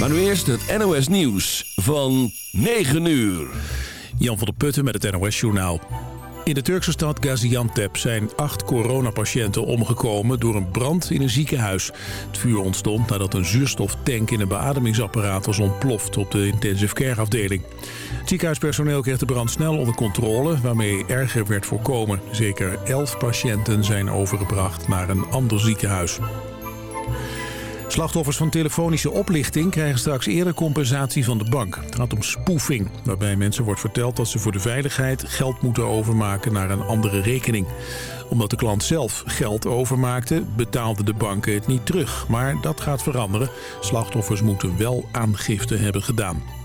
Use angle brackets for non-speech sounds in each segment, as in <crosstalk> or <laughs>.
Maar nu eerst het NOS Nieuws van 9 uur. Jan van der Putten met het NOS Journaal. In de Turkse stad Gaziantep zijn acht coronapatiënten omgekomen door een brand in een ziekenhuis. Het vuur ontstond nadat een zuurstoftank in een beademingsapparaat was ontploft op de intensive care afdeling. Het ziekenhuispersoneel kreeg de brand snel onder controle, waarmee erger werd voorkomen. Zeker elf patiënten zijn overgebracht naar een ander ziekenhuis. Slachtoffers van telefonische oplichting krijgen straks eerder compensatie van de bank. Het gaat om spoofing, waarbij mensen wordt verteld dat ze voor de veiligheid geld moeten overmaken naar een andere rekening. Omdat de klant zelf geld overmaakte, betaalden de banken het niet terug. Maar dat gaat veranderen. Slachtoffers moeten wel aangifte hebben gedaan.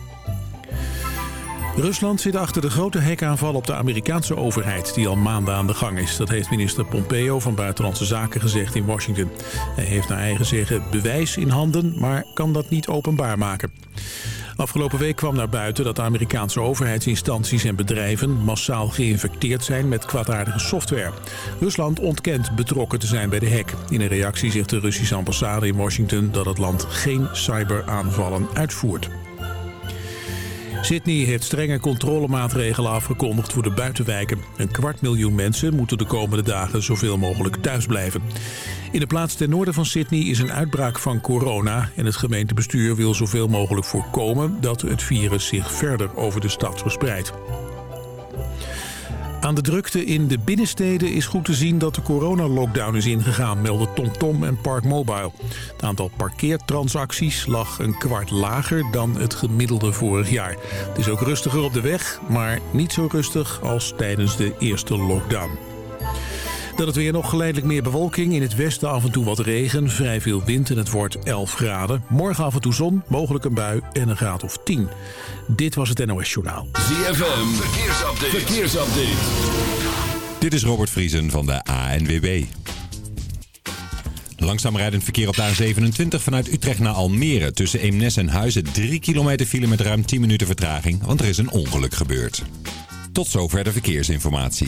Rusland zit achter de grote hekaanval op de Amerikaanse overheid... die al maanden aan de gang is. Dat heeft minister Pompeo van Buitenlandse Zaken gezegd in Washington. Hij heeft naar eigen zeggen bewijs in handen, maar kan dat niet openbaar maken. Afgelopen week kwam naar buiten dat Amerikaanse overheidsinstanties en bedrijven massaal geïnfecteerd zijn met kwaadaardige software. Rusland ontkent betrokken te zijn bij de hack. In een reactie zegt de Russische ambassade in Washington dat het land geen cyberaanvallen uitvoert. Sydney heeft strenge controlemaatregelen afgekondigd voor de buitenwijken. Een kwart miljoen mensen moeten de komende dagen zoveel mogelijk thuis blijven. In de plaats ten noorden van Sydney is een uitbraak van corona... en het gemeentebestuur wil zoveel mogelijk voorkomen... dat het virus zich verder over de stad verspreidt. Aan de drukte in de binnensteden is goed te zien dat de coronalockdown is ingegaan, melden TomTom en Parkmobile. Het aantal parkeertransacties lag een kwart lager dan het gemiddelde vorig jaar. Het is ook rustiger op de weg, maar niet zo rustig als tijdens de eerste lockdown. Dan het weer nog geleidelijk meer bewolking. In het westen af en toe wat regen, vrij veel wind en het wordt 11 graden. Morgen af en toe zon, mogelijk een bui en een graad of 10. Dit was het NOS Journaal. ZFM, verkeersupdate. verkeersupdate. Dit is Robert Vriesen van de ANWB. Langzaam rijdend verkeer op de A27 vanuit Utrecht naar Almere. Tussen Eemnes en Huizen 3 kilometer file met ruim 10 minuten vertraging, want er is een ongeluk gebeurd. Tot zover de verkeersinformatie.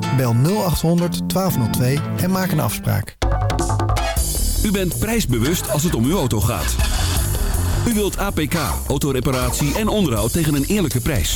Bel 0800 1202 en maak een afspraak. U bent prijsbewust als het om uw auto gaat. U wilt APK, autoreparatie en onderhoud tegen een eerlijke prijs.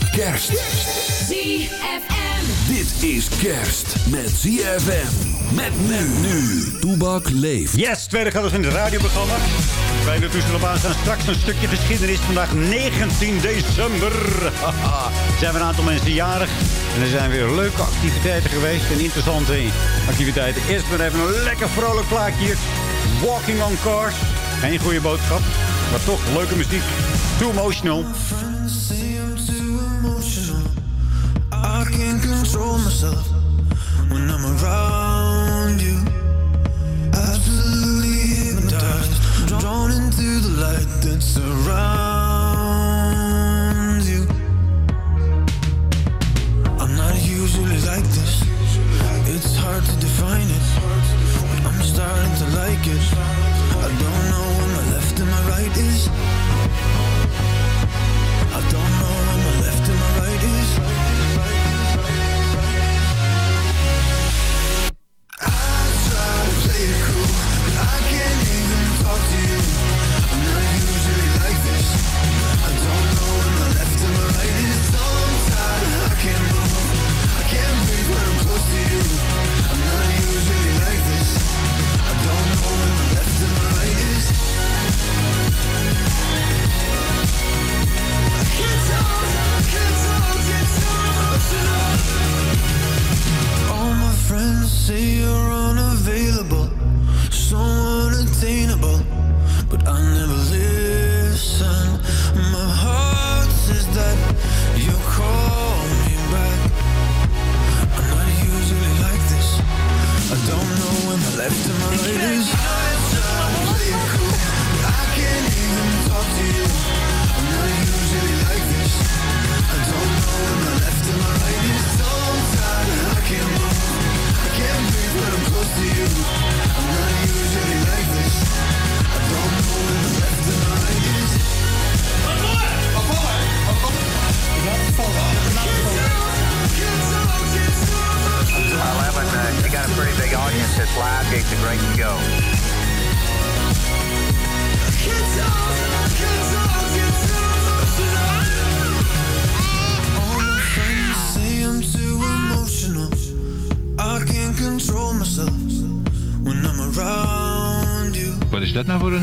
Kerst. ZFM. Dit is kerst met ZFM. Met men nu. Toebak leeft. Yes, tweede gaat dus in het radioprogramma. Wij de toestel op aanstaan. Straks een stukje geschiedenis. Vandaag 19 december. <laughs> zijn we een aantal mensen jarig. En er zijn weer leuke activiteiten geweest. En interessante activiteiten. Eerst maar even een lekker vrolijk plaatje hier. Walking on Cars. Geen goede boodschap. Maar toch leuke muziek. Too emotional. Can't control myself when I'm around you. Absolutely hypnotized, drawn into the light that surrounds you. I'm not usually like this. It's hard to define it, I'm starting to like it. I don't know what my left and my right is. I don't say you're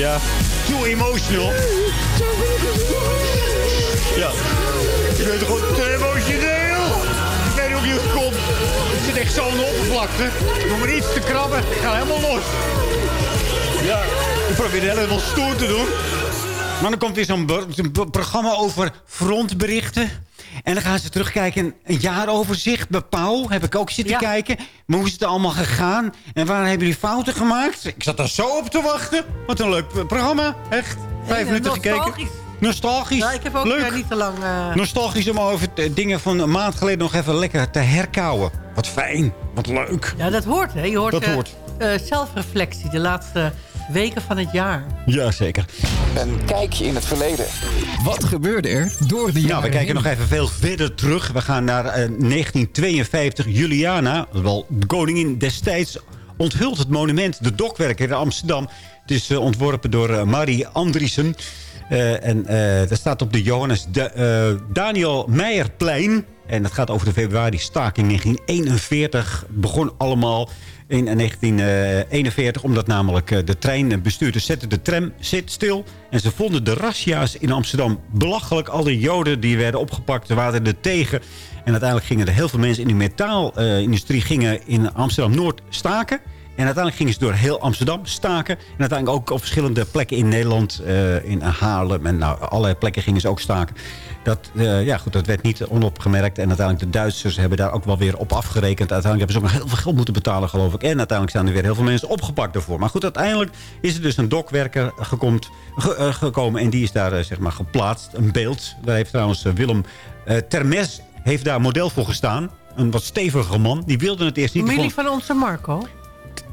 Ja. Too emotional. Ja. Ik ben toch gewoon te emotioneel. Ik weet niet hoe je het komt. Ik zit echt zo aan de oppervlakte. Ik moet maar iets te krabben. Ik ga helemaal los. Ja. Ik probeer het helemaal stoer te doen. Maar dan komt weer zo'n programma over frontberichten. En dan gaan ze terugkijken. Een jaaroverzicht bij Pauw heb ik ook zitten Ja. kijken. Maar hoe is het allemaal gegaan? En waar hebben jullie fouten gemaakt? Ik zat daar zo op te wachten. Wat een leuk programma. Echt. Vijf En, minuten gekeken. nostalgisch. Nostalgisch. Ja, ik heb ook leuk. eh, niet te lang... eh, Nostalgisch om over dingen van een maand geleden nog even lekker te herkauwen. Wat fijn. Wat leuk. Ja, dat hoort, hè. Je hoort, Dat eh, hoort. zelfreflectie de laatste weken van het jaar. Jazeker. Een kijkje in het verleden. Wat gebeurde er door de jaren Nou, we kijken heen? nog even veel verder terug. We gaan naar eh, 1952. Juliana, wel de koningin destijds, onthult het monument De Dokwerker in Amsterdam. Het is eh, ontworpen door eh, Marie Andriessen. Eh, en eh, dat staat op de Johannes eh, Daniel Meijerplein. En dat gaat over de februari-staking 1941. Het begon allemaal in 1941. Omdat namelijk eh, de treinbestuurders zetten de tram zit stil. En ze vonden de razzia's in Amsterdam belachelijk. Al die joden die werden opgepakt, ze waren er tegen. En uiteindelijk gingen er heel veel mensen in de metaalindustrie gingen in Amsterdam-Noord staken. En uiteindelijk gingen ze door heel Amsterdam staken. En uiteindelijk ook op verschillende plekken in Nederland. eh, in Haarlem en nou, allerlei plekken gingen ze ook staken. Dat, eh, ja, goed, dat werd niet onopgemerkt. En uiteindelijk de Duitsers hebben daar ook wel weer op afgerekend. Uiteindelijk hebben ze ook nog heel veel geld moeten betalen, geloof ik. En uiteindelijk zijn er weer heel veel mensen opgepakt daarvoor. Maar goed, uiteindelijk is er dus een dokwerker gekomt, ge- eh, gekomen. En die is daar eh, zeg maar geplaatst. Een beeld. Daar heeft trouwens Willem Termes heeft daar model voor gestaan. Een wat stevige man. Die wilde het eerst niet. Familie vond- van onze Marco.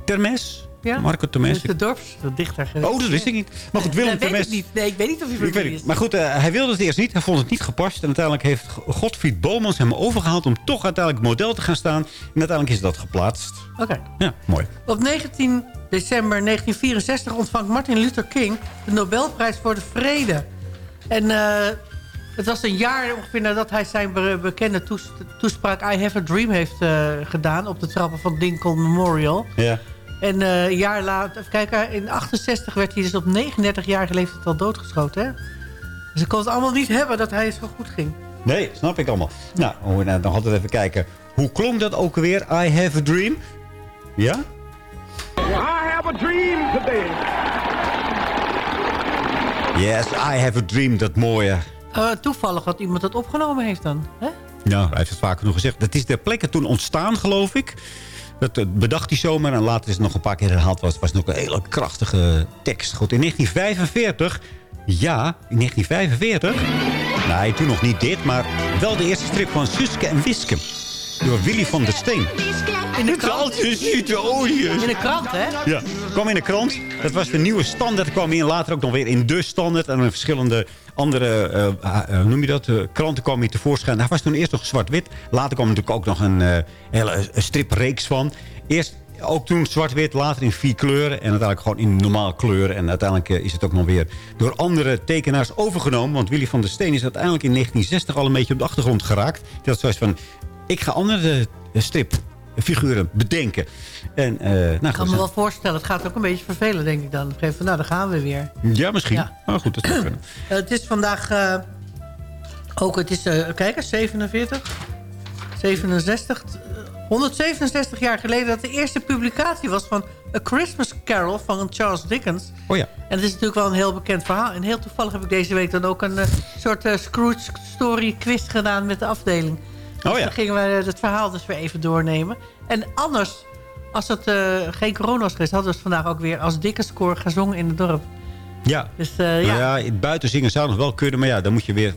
Termes? Ja? Marco. Dat de dorpsdichter. Oh, dat wist ik niet. Maar goed, Willem weet Termes... ik niet. Nee, ik weet niet of hij is. Maar goed, eh, hij wilde het eerst niet. Hij vond het niet gepast. En uiteindelijk heeft Godfried Bomans hem overgehaald... om toch uiteindelijk model te gaan staan. En uiteindelijk is dat geplaatst. Oké. Ja, mooi. Op 19 december 1964 ontvangt Martin Luther King de Nobelprijs voor de Vrede. En eh, het was een jaar ongeveer nadat hij zijn be- bekende toes- toespraak I Have a Dream heeft eh, gedaan... op de trappen van Lincoln Memorial. Ja. En eh, een jaar later, even kijken, in 68 werd hij dus op 39-jarige leeftijd al doodgeschoten. Hè? Dus ik kon het allemaal niet hebben dat hij zo goed ging. Nee, snap ik allemaal. Nou, oh, nou, dan hadden we even kijken. Hoe klonk dat ook weer? I have a dream? Ja? I have a dream today. Yes, I have a dream. Dat mooie. Eh, toevallig dat iemand het opgenomen heeft dan. Hè? Nou, hij heeft het vaker nog gezegd. Dat is ter plekke toen ontstaan, geloof ik. Dat bedacht hij zomaar. En later is het nog een paar keer herhaald. Was, was nog een hele krachtige tekst. Goed, in 1945... Ja, in 1945... Nee, toen nog niet dit. Maar wel de eerste strip van Suske en Wiske. Door Willy van der Steen. In de krant. In de krant, hè? Ja, kwam in de krant. Dat was de nieuwe standaard. kwam in later ook nog weer in de standaard. En in verschillende andere, hoe noem je dat, kranten kwam hij tevoorschijn. Hij was toen eerst nog zwart-wit. Later kwam er natuurlijk ook nog een eh, hele stripreeks van. Eerst ook toen zwart-wit, later in vier kleuren. En uiteindelijk gewoon in normaal kleuren. En uiteindelijk is het ook nog weer door andere tekenaars overgenomen. Want Willy van der Steen is uiteindelijk in 1960 al een beetje op de achtergrond geraakt. Had zoiets van, ik ga andere eh, stripfiguren bedenken. En, nou, Ik kan me wel voorstellen. Het gaat ook een beetje vervelen, denk ik dan. Op een nou, daar gaan we weer. Ja, misschien. Ja. Maar goed, dat zou kunnen. <clears throat> Eh, het is vandaag eh, ook, het is, kijk eens, 47, 67, eh, 167 jaar geleden dat de eerste publicatie was van A Christmas Carol van Charles Dickens. Oh ja. En het is natuurlijk wel een heel bekend verhaal. En heel toevallig heb ik deze week dan ook een soort eh, Scrooge Story quiz gedaan met de afdeling. Dus Oh ja. dan gingen we het verhaal dus weer even doornemen. En anders, als het eh, geen corona was geweest, hadden we het vandaag ook weer als Dickens koor gezongen in het dorp. Ja. Dus eh, ja. Nou ja, buiten zingen zou nog wel kunnen. Maar ja, dan moet je weer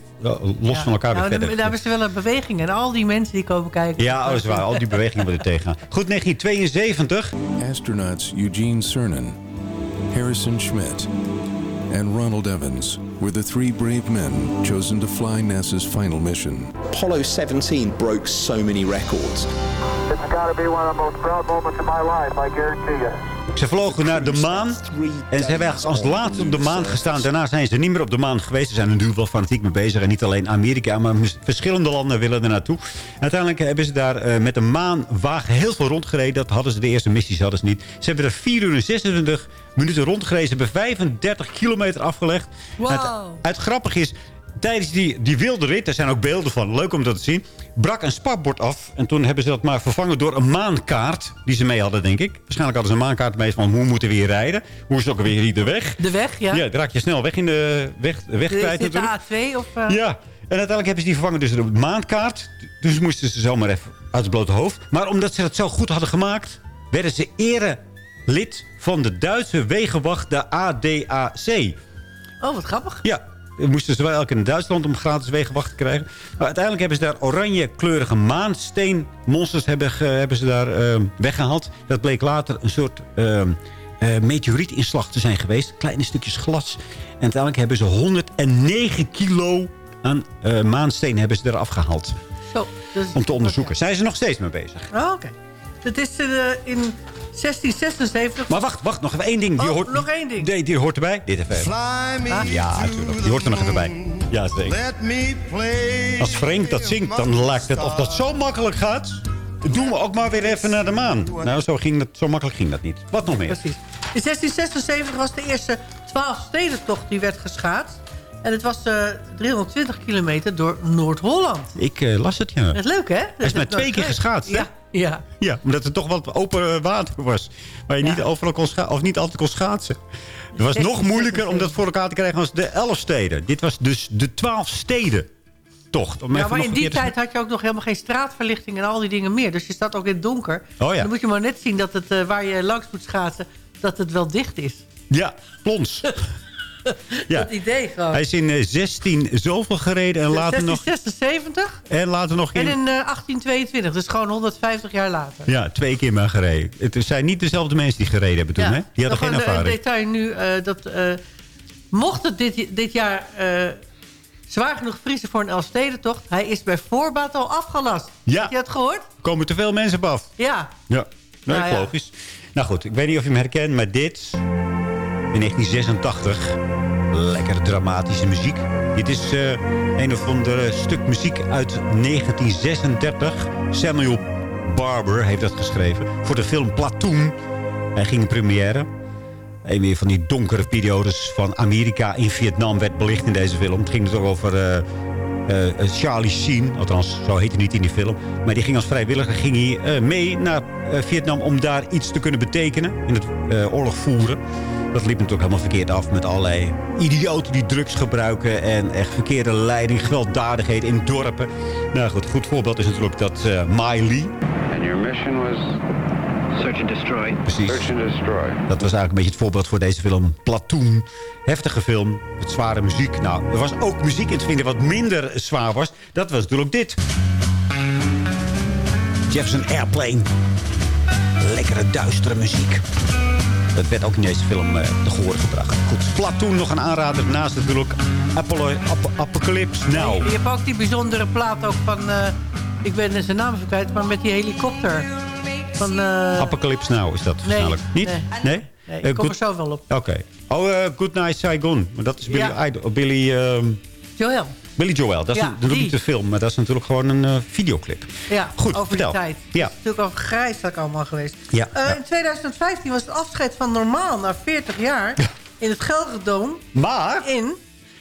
los van elkaar Nou, weer dan- verder. Daar is er wel een beweging. En al die mensen die komen kijken. Ja, oh, dat is waar. Al die bewegingen worden tegengaan. Goed, 1972. Astronauts Eugene Cernan, Harrison Schmitt, and Ronald Evans were the three brave men chosen to fly NASA's final mission. Apollo 17 broke so many records. It's got to be one of the most proud moments of my life, I guarantee you. Ze vlogen naar de maan. En ze hebben eigenlijk als laatste op de maan gestaan. Daarna zijn ze niet meer op de maan geweest. Ze zijn er nu wel fanatiek mee bezig. En niet alleen Amerika, maar verschillende landen willen er naartoe. En uiteindelijk hebben ze daar uh, met een maanwagen heel veel rondgereden. Dat hadden ze de eerste missies hadden ze niet. Ze hebben er 4 uur en 26 minuten rondgereden. Ze hebben 35 kilometer afgelegd. Wow. Het, het grappige is, tijdens die, die wilde rit, er zijn ook beelden van, leuk om dat te zien... brak een spakbord af. En toen hebben ze dat maar vervangen door een maankaart... die ze mee hadden, denk ik. Waarschijnlijk hadden ze een maankaart mee van hoe moeten we hier rijden. Hoe is het ook weer hier de weg? De weg, ja. Ja, dan raak je snel weg in de weg, weg kwijt Is dit natuurlijk. de A2 of... uh, Ja, en uiteindelijk hebben ze die vervangen dus door de maankaart. Dus moesten ze zomaar even uit het blote hoofd. Maar omdat ze dat zo goed hadden gemaakt... werden ze erelid van de Duitse wegenwacht, de ADAC. Oh, wat grappig. Ja, moesten ze wel elke in Duitsland om gratis wegenwacht te krijgen. Maar uiteindelijk hebben ze daar oranje kleurige maansteenmonsters hebben, hebben ze daar eh, weggehaald. Dat bleek later een soort eh, eh, meteorietinslag te zijn geweest. Kleine stukjes glas. En uiteindelijk hebben ze 109 kilo aan eh, maansteen hebben ze eraf gehaald. Zo, dus, Om te onderzoeken. Zijn ze nog steeds mee bezig. Oh, oké. Het is eh, in 1676... Maar wacht, wacht, nog even één ding. Die Oh, hoort, nog één ding. Die, die hoort erbij. Dit even. Ja, natuurlijk. Die hoort er nog even bij. Ja, zeker. Als Frank dat zingt, dan lijkt het of dat zo makkelijk gaat. Doen we ook maar weer even naar de maan. Nou, zo, ging dat, zo makkelijk ging dat niet. Wat nog meer? Precies. In 1676 was de eerste 12 stedentocht die werd geschaatst. En het was eh 320 kilometer door Noord-Holland. Ik eh, las het, ja. Dat is leuk, hè? Hij is maar twee keer geschaatst, hè? Ja, ja. Ja, omdat het toch wat open water was. Waar je niet, overal kon scha- of niet altijd kon schaatsen. Het was nog moeilijker om dat voor elkaar te krijgen als de elf steden. Dit was dus de twaalf steden tocht. Om Ja, maar in die tijd had je ook nog helemaal geen straatverlichting en al die dingen meer. Dus je staat ook in het donker. Oh ja. Dan moet je maar net zien dat het, eh, waar je langs moet schaatsen, dat het wel dicht is. Ja, plons. <laughs> <laughs> ja. Dat idee gewoon. Hij is in eh, 16 zoveel gereden en later nog... 1676 En later nog en in... in eh, 1822. Dus gewoon 150 jaar later. Ja, twee keer maar gereden. Het zijn niet dezelfde mensen die gereden hebben toen, hè? Die hadden geen een, eh, ervaring. detail nu. eh, dat, eh, mocht het dit, dit jaar eh, zwaar genoeg vriezen voor een Elfstedentocht... hij is bij voorbaat al afgelast. Ja. Heb je dat gehoord? Komen te veel mensen op af. Ja. Ja, nee, Nou ja. logisch. Nou goed, ik weet niet of je hem herkent, maar dit... In 1986. Lekker dramatische muziek. Dit is eh, een of ander stuk muziek uit 1936. Samuel Barber heeft dat geschreven. Voor de film Platoon. Hij ging in première. Een weer van die donkere periodes van Amerika in Vietnam werd belicht in deze film. Het ging dus ook over eh, eh, Charlie Sheen. Althans, zo heet hij niet in die film. Maar die ging als vrijwilliger ging hij, eh, mee naar eh, Vietnam om daar iets te kunnen betekenen. In het eh, oorlog voeren. Dat liep natuurlijk helemaal verkeerd af met allerlei idioten die drugs gebruiken. En echt verkeerde leiding, gewelddadigheid in dorpen. Nou goed, goed voorbeeld is natuurlijk dat eh Miley. And your mission was search and destroy. Precies. Search and destroy. Dat was eigenlijk een beetje het voorbeeld voor deze film. Platoon. Heftige film. Met zware muziek. Nou, er was ook muziek in te vinden wat minder zwaar was. Dat was natuurlijk dit. Jefferson Airplane. Lekkere duistere muziek. Dat werd ook in deze film eh te gehoor gebracht. Goed, Platoon nog een aanrader. Naast natuurlijk Apollo, Ap Apocalypse Now. Je hebt ook die bijzondere plaat ook van... eh, ik ben zijn naam even kwijt, maar met die helikopter. Van, eh, Apocalypse Now is dat waarschijnlijk. Niet? nee. Nee? Nee, ik kom er zo wel op. Oké. Oh, eh, Good Night Saigon. Maar dat is Billy, Ja. Idol, Billy, ehm, Joel. Billy Joel. Dat is Ja, niet de film, maar dat is natuurlijk gewoon een eh, videoclip. Ja, Goed, over vertel. die tijd. Ja. Het is natuurlijk al grijs dat allemaal geweest. Ja, Eh, ja. In 2015 was het afscheid van Normaal na 40 jaar... in het Gelderdoom Maar in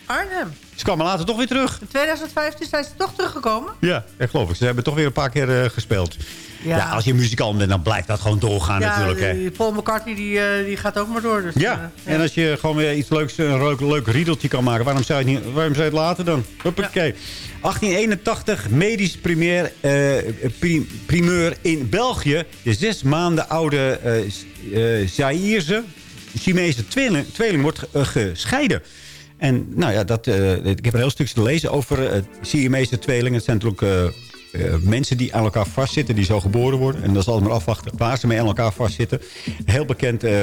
Arnhem. ze kwamen later toch weer terug. In 2015 zijn ze toch teruggekomen. Ja, echt geloof ik. Ze hebben toch weer een paar keer eh, gespeeld. Ja. Ja. als je muzikant bent, dan blijft dat gewoon doorgaan ja, natuurlijk. Hè. Paul McCartney die, eh, die gaat ook maar door. Dus, Ja, eh, en als je gewoon weer iets leuks, een leuk, leuk riedeltje kan maken... waarom zou je het, niet, waarom zou je het laten dan? Hoppakee. 1881, medisch premier, eh, pri- primeur in België. De zes maanden oude eh, Zaïrse, Chinese tweeling, tweeling wordt gescheiden. En nou ja, dat, ik heb een heel stukje te lezen over uh, Siamese tweelingen. Het zijn natuurlijk eh, mensen die aan elkaar vastzitten, die zo geboren worden. En dat is altijd maar afwachten waar ze mee aan elkaar vastzitten. Heel bekend, eh,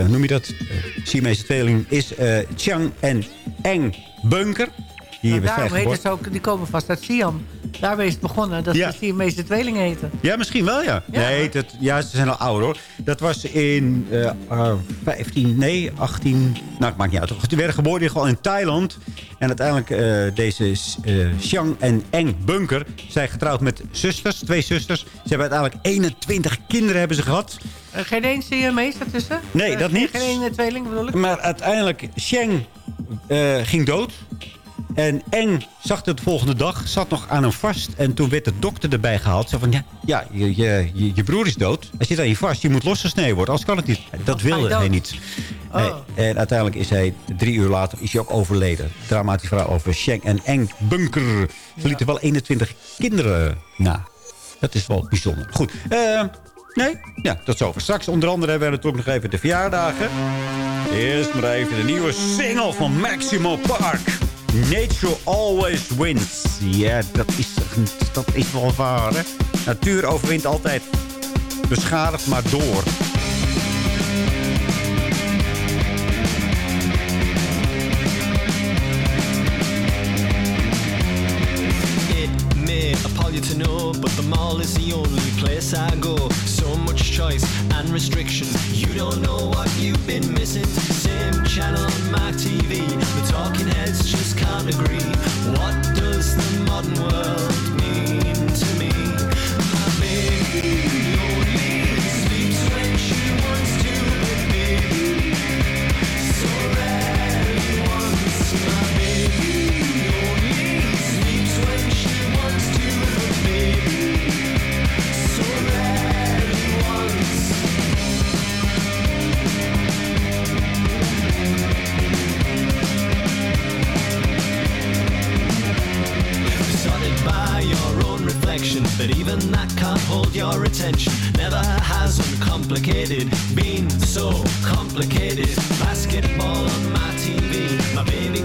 hoe noem je dat? Uh, Siamese tweeling is eh, Chiang en Eng Bunker. Die Nou, daarom geboren. ze ook, die komen vast uit Siam. Daarmee is het begonnen, dat Ja. ze Siamese tweelingen heten. Ja, misschien wel, ja. Ja. Nee, dat, ja, ze zijn al ouder, hoor. Dat was in eh, eh, 15, nee, 18... Nou, het maakt niet uit. Ze werden geboren gewoon in Thailand. En uiteindelijk eh, deze eh Xiang en Eng Bunker... zijn getrouwd met zusters, twee zusters. Ze hebben uiteindelijk 21 kinderen hebben ze gehad. Eh, geen één Siamese ertussen? Nee, dat niet. Geen één tweeling bedoel ik? Maar uiteindelijk, eh, ging dood. En Eng zag het de volgende dag, zat nog aan hem vast. En toen werd de dokter erbij gehaald. Zo van, ja, ja je, je, je, broer is dood. Hij zit aan je vast, je moet losgesneden worden. Anders kan het niet. Dat wilde hij niet. Oh. Nee, en uiteindelijk is hij, drie uur later, is hij ook overleden. Dramatisch verhaal over Sheng en Eng Bunker. Ze lieten wel 21 kinderen na. Dat is wel bijzonder. Goed, eh... Nee? Ja, tot zover. Straks onder andere hebben we natuurlijk nog even de verjaardagen. Eerst maar even de nieuwe single van Maximo Park. Nature always wins. Ja, dat is, dat is wel waar, hè? Natuur overwint altijd. Beschadigd, maar door. To know, but the mall is the only place I go. So much choice and restrictions. You don't know what you've been missing. Same channel on my TV. The talking heads just can't agree. What does the modern world mean to me? My baby but even that can't hold your attention. Never has uncomplicated been so complicated. Basketball on my TV, my baby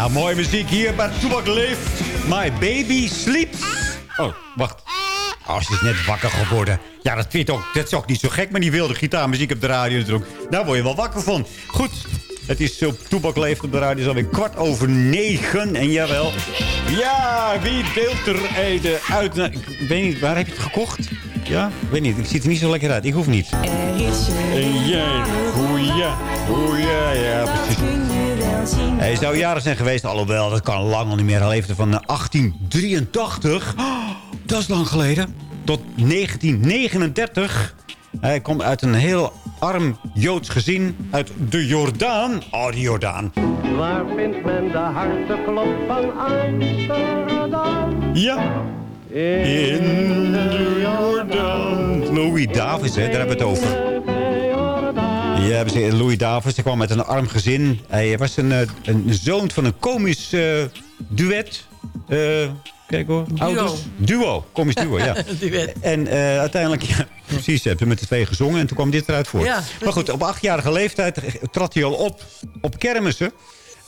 ja, ja. Mooie muziek hier bij Toebak Leeft. My baby sleeps. Oh, wacht. Oh, ze is net wakker geworden. Ja, dat, vind je ook, dat is ook niet zo gek, maar die wilde gitaarmuziek op de radio natuurlijk. Daar word je wel wakker van. Goed, het is op Toebak Leeft op de radio. Het is alweer kwart over negen. En jawel. Ja, wie deelt er eten uit? Nou, ik weet niet, waar heb je het gekocht? Ja, ik weet niet. Ik ziet er niet zo lekker uit. Ik hoef niet. En jij, goeie, goeie, ja, precies. Hij zou jaren zijn geweest, alhoewel, dat kan lang al niet meer. Hij leefde van eh, 1883, oh, dat is lang geleden, tot 1939. Hij komt uit een heel arm Joods gezin uit de Jordaan. Oh, de Jordaan. Waar vindt men de harteklop van Amsterdam? Ja. In de Jordaan. Louis Davis, hè, daar hebben we het over. Ja, hebben ze- Louis Davis hij kwam uit een arm gezin. Hij was een, eh, een zoon van een komisch eh, duet. Eh, Kijk hoor. Duo. Ouders. Duo. Komisch duo, ja. <laughs> Duet. En uiteindelijk, ja, precies, hebben met de twee gezongen en toen kwam dit eruit voor. Ja, maar goed, op achtjarige leeftijd trad hij al op op kermissen.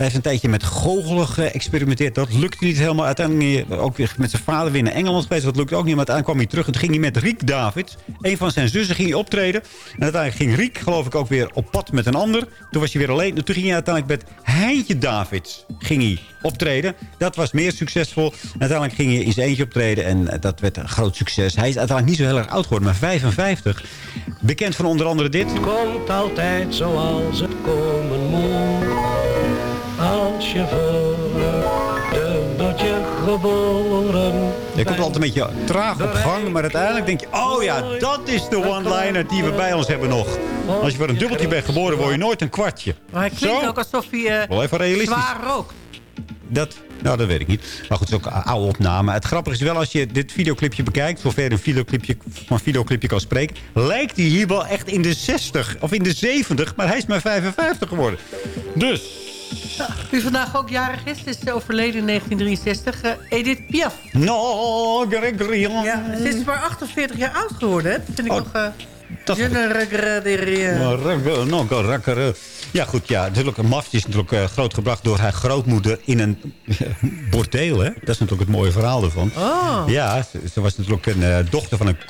Hij heeft een tijdje met goochelen geëxperimenteerd. Dat lukte niet helemaal. Uiteindelijk ook weer met zijn vader weer naar Engeland geweest. Dat lukte ook niet. Maar uiteindelijk kwam hij terug. En toen ging hij met Riek David. Een van zijn zussen ging hij optreden. En uiteindelijk ging Riek geloof ik ook weer op pad met een ander. Toen was hij weer alleen. En toen ging hij uiteindelijk met Heintje David ging hij optreden. Dat was meer succesvol. Uiteindelijk ging hij in zijn eentje optreden. En eh, dat werd een groot succes. Hij is uiteindelijk niet zo heel erg oud geworden. Maar 55. Bekend van onder andere dit. komt altijd zoals het komen moet. Als je voor wordt je geboren. Je komt altijd een beetje traag op gang, maar uiteindelijk denk je... oh ja, dat is de one-liner die we bij ons hebben nog. Als je voor een dubbeltje bent geboren, word je nooit een kwartje. Maar hij klinkt Zo. ook alsof hij eh, Wel even realistisch. zwaar rookt. Dat, nou, dat weet ik niet. Maar goed, het is ook een oude opname. Het grappige is wel, als je dit videoclipje bekijkt... zover een videoclipje, van een videoclipje kan spreken... lijkt hij hier wel echt in de 60 of in de 70. Maar hij is maar 55 geworden. Dus... Wie vandaag ook jarig is, is overleden in 1963. eh, Edith Piaf. No, Gregorian. Ja, ze is maar 48 jaar oud geworden. hè. Dat vind ik Oh, nog... eh, dat-. Ja, goed. Ja, natuurlijk, een mafje is natuurlijk eh, grootgebracht door haar grootmoeder in een <laughs> bordeel. Hè? Dat is natuurlijk het mooie verhaal ervan. Oh. Ja, ze, ze was natuurlijk een dochter van een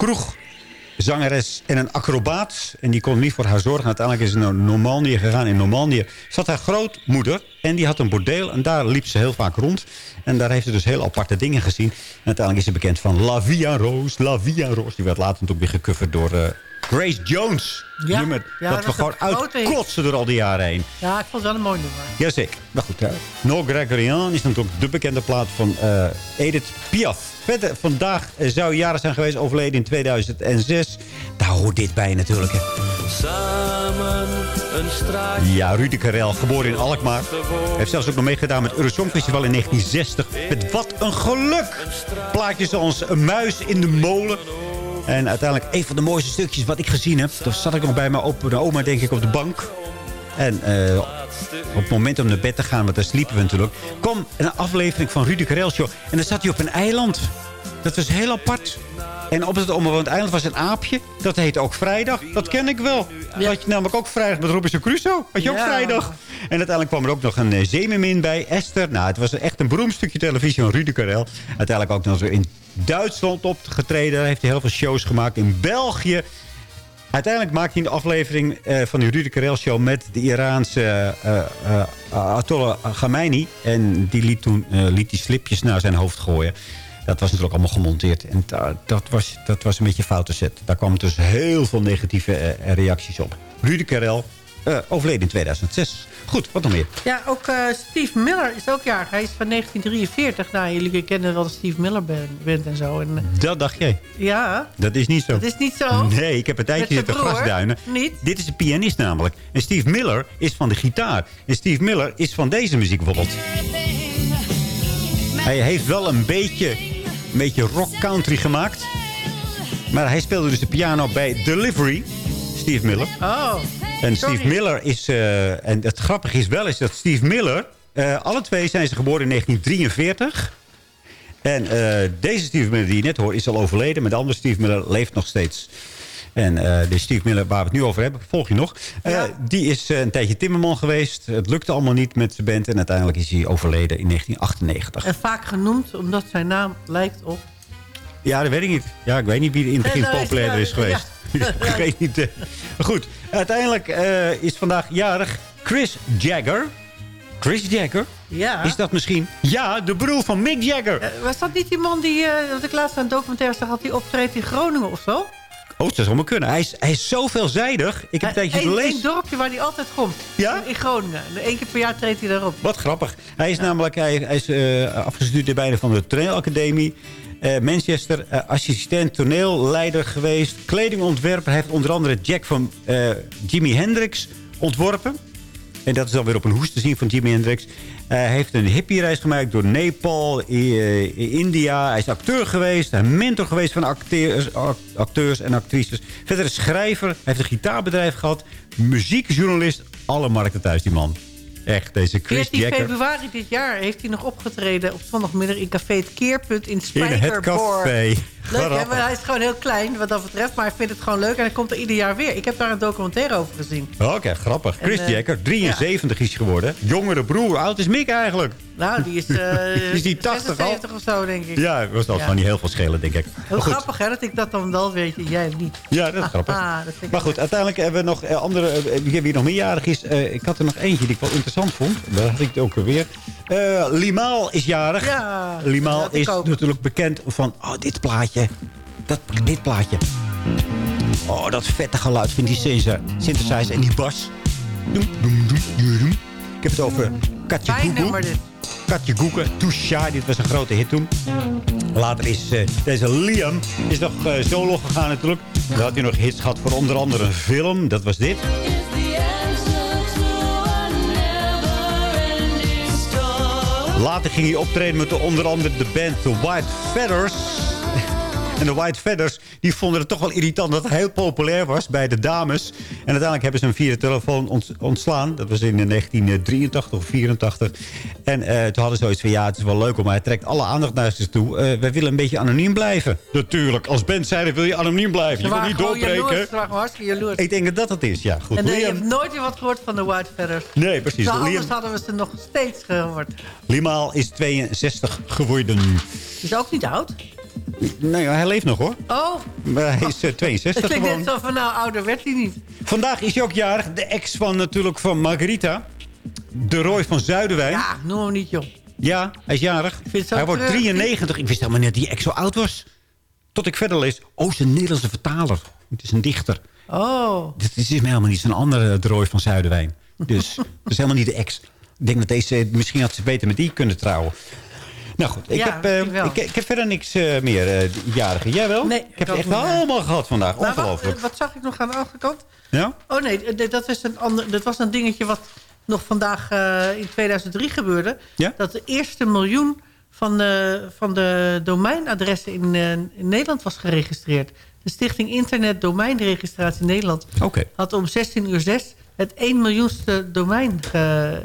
kroegzangeres en een acrobaat. En die kon niet voor haar zorgen. Uiteindelijk is ze naar Normandië gegaan. In Normandië zat haar grootmoeder. En die had een bordeel. En daar liep ze heel vaak rond. En daar heeft ze dus heel aparte dingen gezien. En uiteindelijk is ze bekend van La Via Rose. La Via Rose. Die werd later natuurlijk weer gecoverd door eh, Grace Jones. Ja. Nummer Ja, dat dat we gewoon uitklotsen door al die jaren heen. Ja, ik vond het wel een mooi nummer. Jazeker. Maar goed, ja. No Gregorian is natuurlijk de bekende plaat van eh, Edith Piaf. Verder, vandaag eh, zou jaren zijn geweest, overleden in 2006. Daar hoort dit bij natuurlijk. Hè. Samen een straatje. Ja, Rudy Karel, geboren in Alkmaar. Heeft zelfs ook nog meegedaan met het Eurosong Festival in 1960. Met wat een geluk! Plaatjes als een muis in de molen. En uiteindelijk een van de mooiste stukjes wat ik gezien heb. Toen zat ik nog bij mijn opa en oma, denk ik, op de bank. En eh, op het moment om naar bed te gaan, want daar sliepen we natuurlijk... kwam een aflevering van Rudy Karel Show. En dan zat hij op een eiland. Dat was heel apart. En op het onbewoond eiland was een aapje. Dat heette ook Vrijdag. Dat ken ik wel. Dat had je namelijk ook vrijdag met Robinson Crusoe. Had je ook Ja. vrijdag. En uiteindelijk kwam er ook nog een uh, zeemermin bij. Esther. Nou, het was echt een beroemd stukje televisie van Rudy Karel. Uiteindelijk ook nog zo in Duitsland opgetreden. Daar heeft hij heel veel shows gemaakt. In België. Uiteindelijk maakte hij een aflevering eh, van de Rudy Karel Show... met de Iraanse eh eh, Ayatollah Khamenei. En die liet toen liet die slipjes naar zijn hoofd gooien. Dat was natuurlijk allemaal gemonteerd. En da- dat, was, dat was een beetje foute set. Daar kwamen dus heel veel negatieve reacties op. Rudy Karel overleden in 2006. Goed, wat nog meer? Ja, ook eh, Steve Miller is ook jarig. Hij is van 1943. Nou, jullie kennen wel de Steve Miller band, band en zo. En, eh, Dat dacht jij. ja, Dat is niet zo. dat is niet zo. Nee, ik heb een tijdje zitten grasduinen. Niet? Dit is een pianist namelijk. En Steve Miller is van de gitaar. En Steve Miller is van deze muziek bijvoorbeeld. Hij heeft wel een beetje, een beetje rock country gemaakt. Maar hij speelde dus de piano bij Delivery. Steve Miller. Oh. En Sorry. Steve Miller is... eh, en het grappige is wel is dat Steve Miller... eh, alle twee zijn ze geboren in 1943. En eh, deze Steve Miller die je net hoort is al overleden. Maar de andere Steve Miller leeft nog steeds. En de Steve Miller waar we het nu over hebben, volg je nog. Die is een tijdje timmerman geweest. Het lukte allemaal niet met zijn band. En uiteindelijk is hij overleden in 1998. En vaak genoemd omdat zijn naam lijkt op... Ja, dat weet ik niet. Ja, ik weet niet wie in het begin populairder is ja, geweest. <laughs> Geen idee. Maar goed, uiteindelijk eh, is vandaag jarig Chris Jagger. Chris Jagger? Ja. Is dat misschien? Ja, de broer van Mick Jagger. Eh, was dat niet die man die, eh wat ik laatst aan documentaire zag... had die optreedt in Groningen of zo? Oh, dat zou maar kunnen. Hij is, hij is zo veelzijdig. Ik heb een tijdje Eén gelezen. één dorpje waar hij altijd komt. Ja? In Groningen. En Eén keer per jaar treedt hij daarop. Wat grappig. Hij is namelijk hij, hij is, eh, afgestudeerd bij de van de toneelacademie. Eh, Manchester, eh, assistent toneelleider geweest. Kledingontwerper. Heeft onder andere Jack van eh, Jimi Hendrix ontworpen. En dat is dan weer op een hoes te zien van Jimi Hendrix. Hij heeft een hippie-reis gemaakt door Nepal, in India. Hij is acteur geweest, een mentor geweest van acteurs, act- acteurs en actrices. Verder een schrijver, hij heeft een gitaarbedrijf gehad. Muziekjournalist, alle markten thuis die man. Echt, deze Chris 14 Jacker. februari dit jaar heeft hij nog opgetreden op zondagmiddag in Café Het Keerpunt in In Spijkerborg. het café. Leuk, hè? Maar hij is gewoon heel klein wat dat betreft, maar hij vindt het gewoon leuk en hij komt er ieder jaar weer. Ik heb daar een documentaire over gezien. Oké, grappig. Chris En, eh, Jacker, 73 is hij geworden. Jongere broer, oud is Mick eigenlijk. Nou, die is, eh <laughs> Is die 80 al? 76 of zo, denk ik. Ja, was dat Ja. van niet heel veel schelen, denk ik. Heel grappig, hè, dat ik dat dan wel weet en jij niet. Ja, dat is grappig. Ah, dat vind ik Maar goed, uiteindelijk hebben we nog eh, andere... eh, Wie nog meerjarig is? Eh, ik had er nog eentje die ik wel interessant vond. Daar had ik het ook weer. Eh Limaal is jarig. Ja, Limaal is ook. natuurlijk bekend van... Oh, dit plaatje. Dat, dit plaatje. Oh, dat vette geluid van die synthesizer en die bas. Doem, doem, doem. Ik heb het over Katje dit. Katje Goeken, Toucha, dit was een grote hit toen. Later is eh, deze Liam is nog eh, solo gegaan natuurlijk. Dan had hij nog hits gehad voor onder andere een film. Dat was dit. Later ging hij optreden met de, onder andere de band The White Feathers. En de White Feathers die vonden het toch wel irritant dat hij heel populair was bij de dames. En uiteindelijk hebben ze hem via de telefoon ont- ontslaan. Dat was in 1983 of 84. En eh, toen hadden ze zoiets van, ja, het is wel leuk, maar hij trekt alle aandacht naar zich toe. Eh, wij willen een beetje anoniem blijven. Natuurlijk, als band zijde wil je anoniem blijven. Je wil niet doorbreken. Jaloers. Ik denk dat dat het is, ja. Goed, en eh, je hebt nooit weer wat gehoord van de White Feathers. Nee, precies. Zo anders hadden we ze nog steeds gehoord. Limaal is 62 geworden. Is ook niet oud. Nee, hij leeft nog hoor. Oh, Maar hij is eh, <laughs> het 62 klinkt gewoon. net zo van, nou, ouder werd hij niet. Vandaag is hij ook jarig. De ex van natuurlijk van Margarita. De Roy van Zuiderwijn. Ja, Ja, noem hem niet, joh. hij is jarig. vind het zo Hij wordt treurig. 93. Ik wist helemaal niet dat die ex zo oud was. Tot ik verder lees. Oh, een Nederlandse vertaler. Het is een dichter. Oh, Dit is helemaal niet zo'n andere De Roy van Zuiderwijn. Dus <laughs> dat is helemaal niet de ex. Ik denk dat deze... Misschien had ze beter met die kunnen trouwen. Nou goed, ik, Ja, heb, eh, ik, ik heb verder niks eh, meer uh, jarige. Jij wel? Nee, ik heb het echt niet, allemaal gehad vandaag. Nou, wat, Ongelooflijk. wat zag ik nog aan de achterkant? Ja? Oh nee, dat, is een ander, dat was een dingetje wat nog vandaag in 2003 gebeurde. Ja? Dat de eerste miljoen van de, van de domeinadressen in, in Nederland was geregistreerd. De Stichting Internet Domeinregistratie Nederland had om 16 uur 6 het 1 miljoenste domein ge-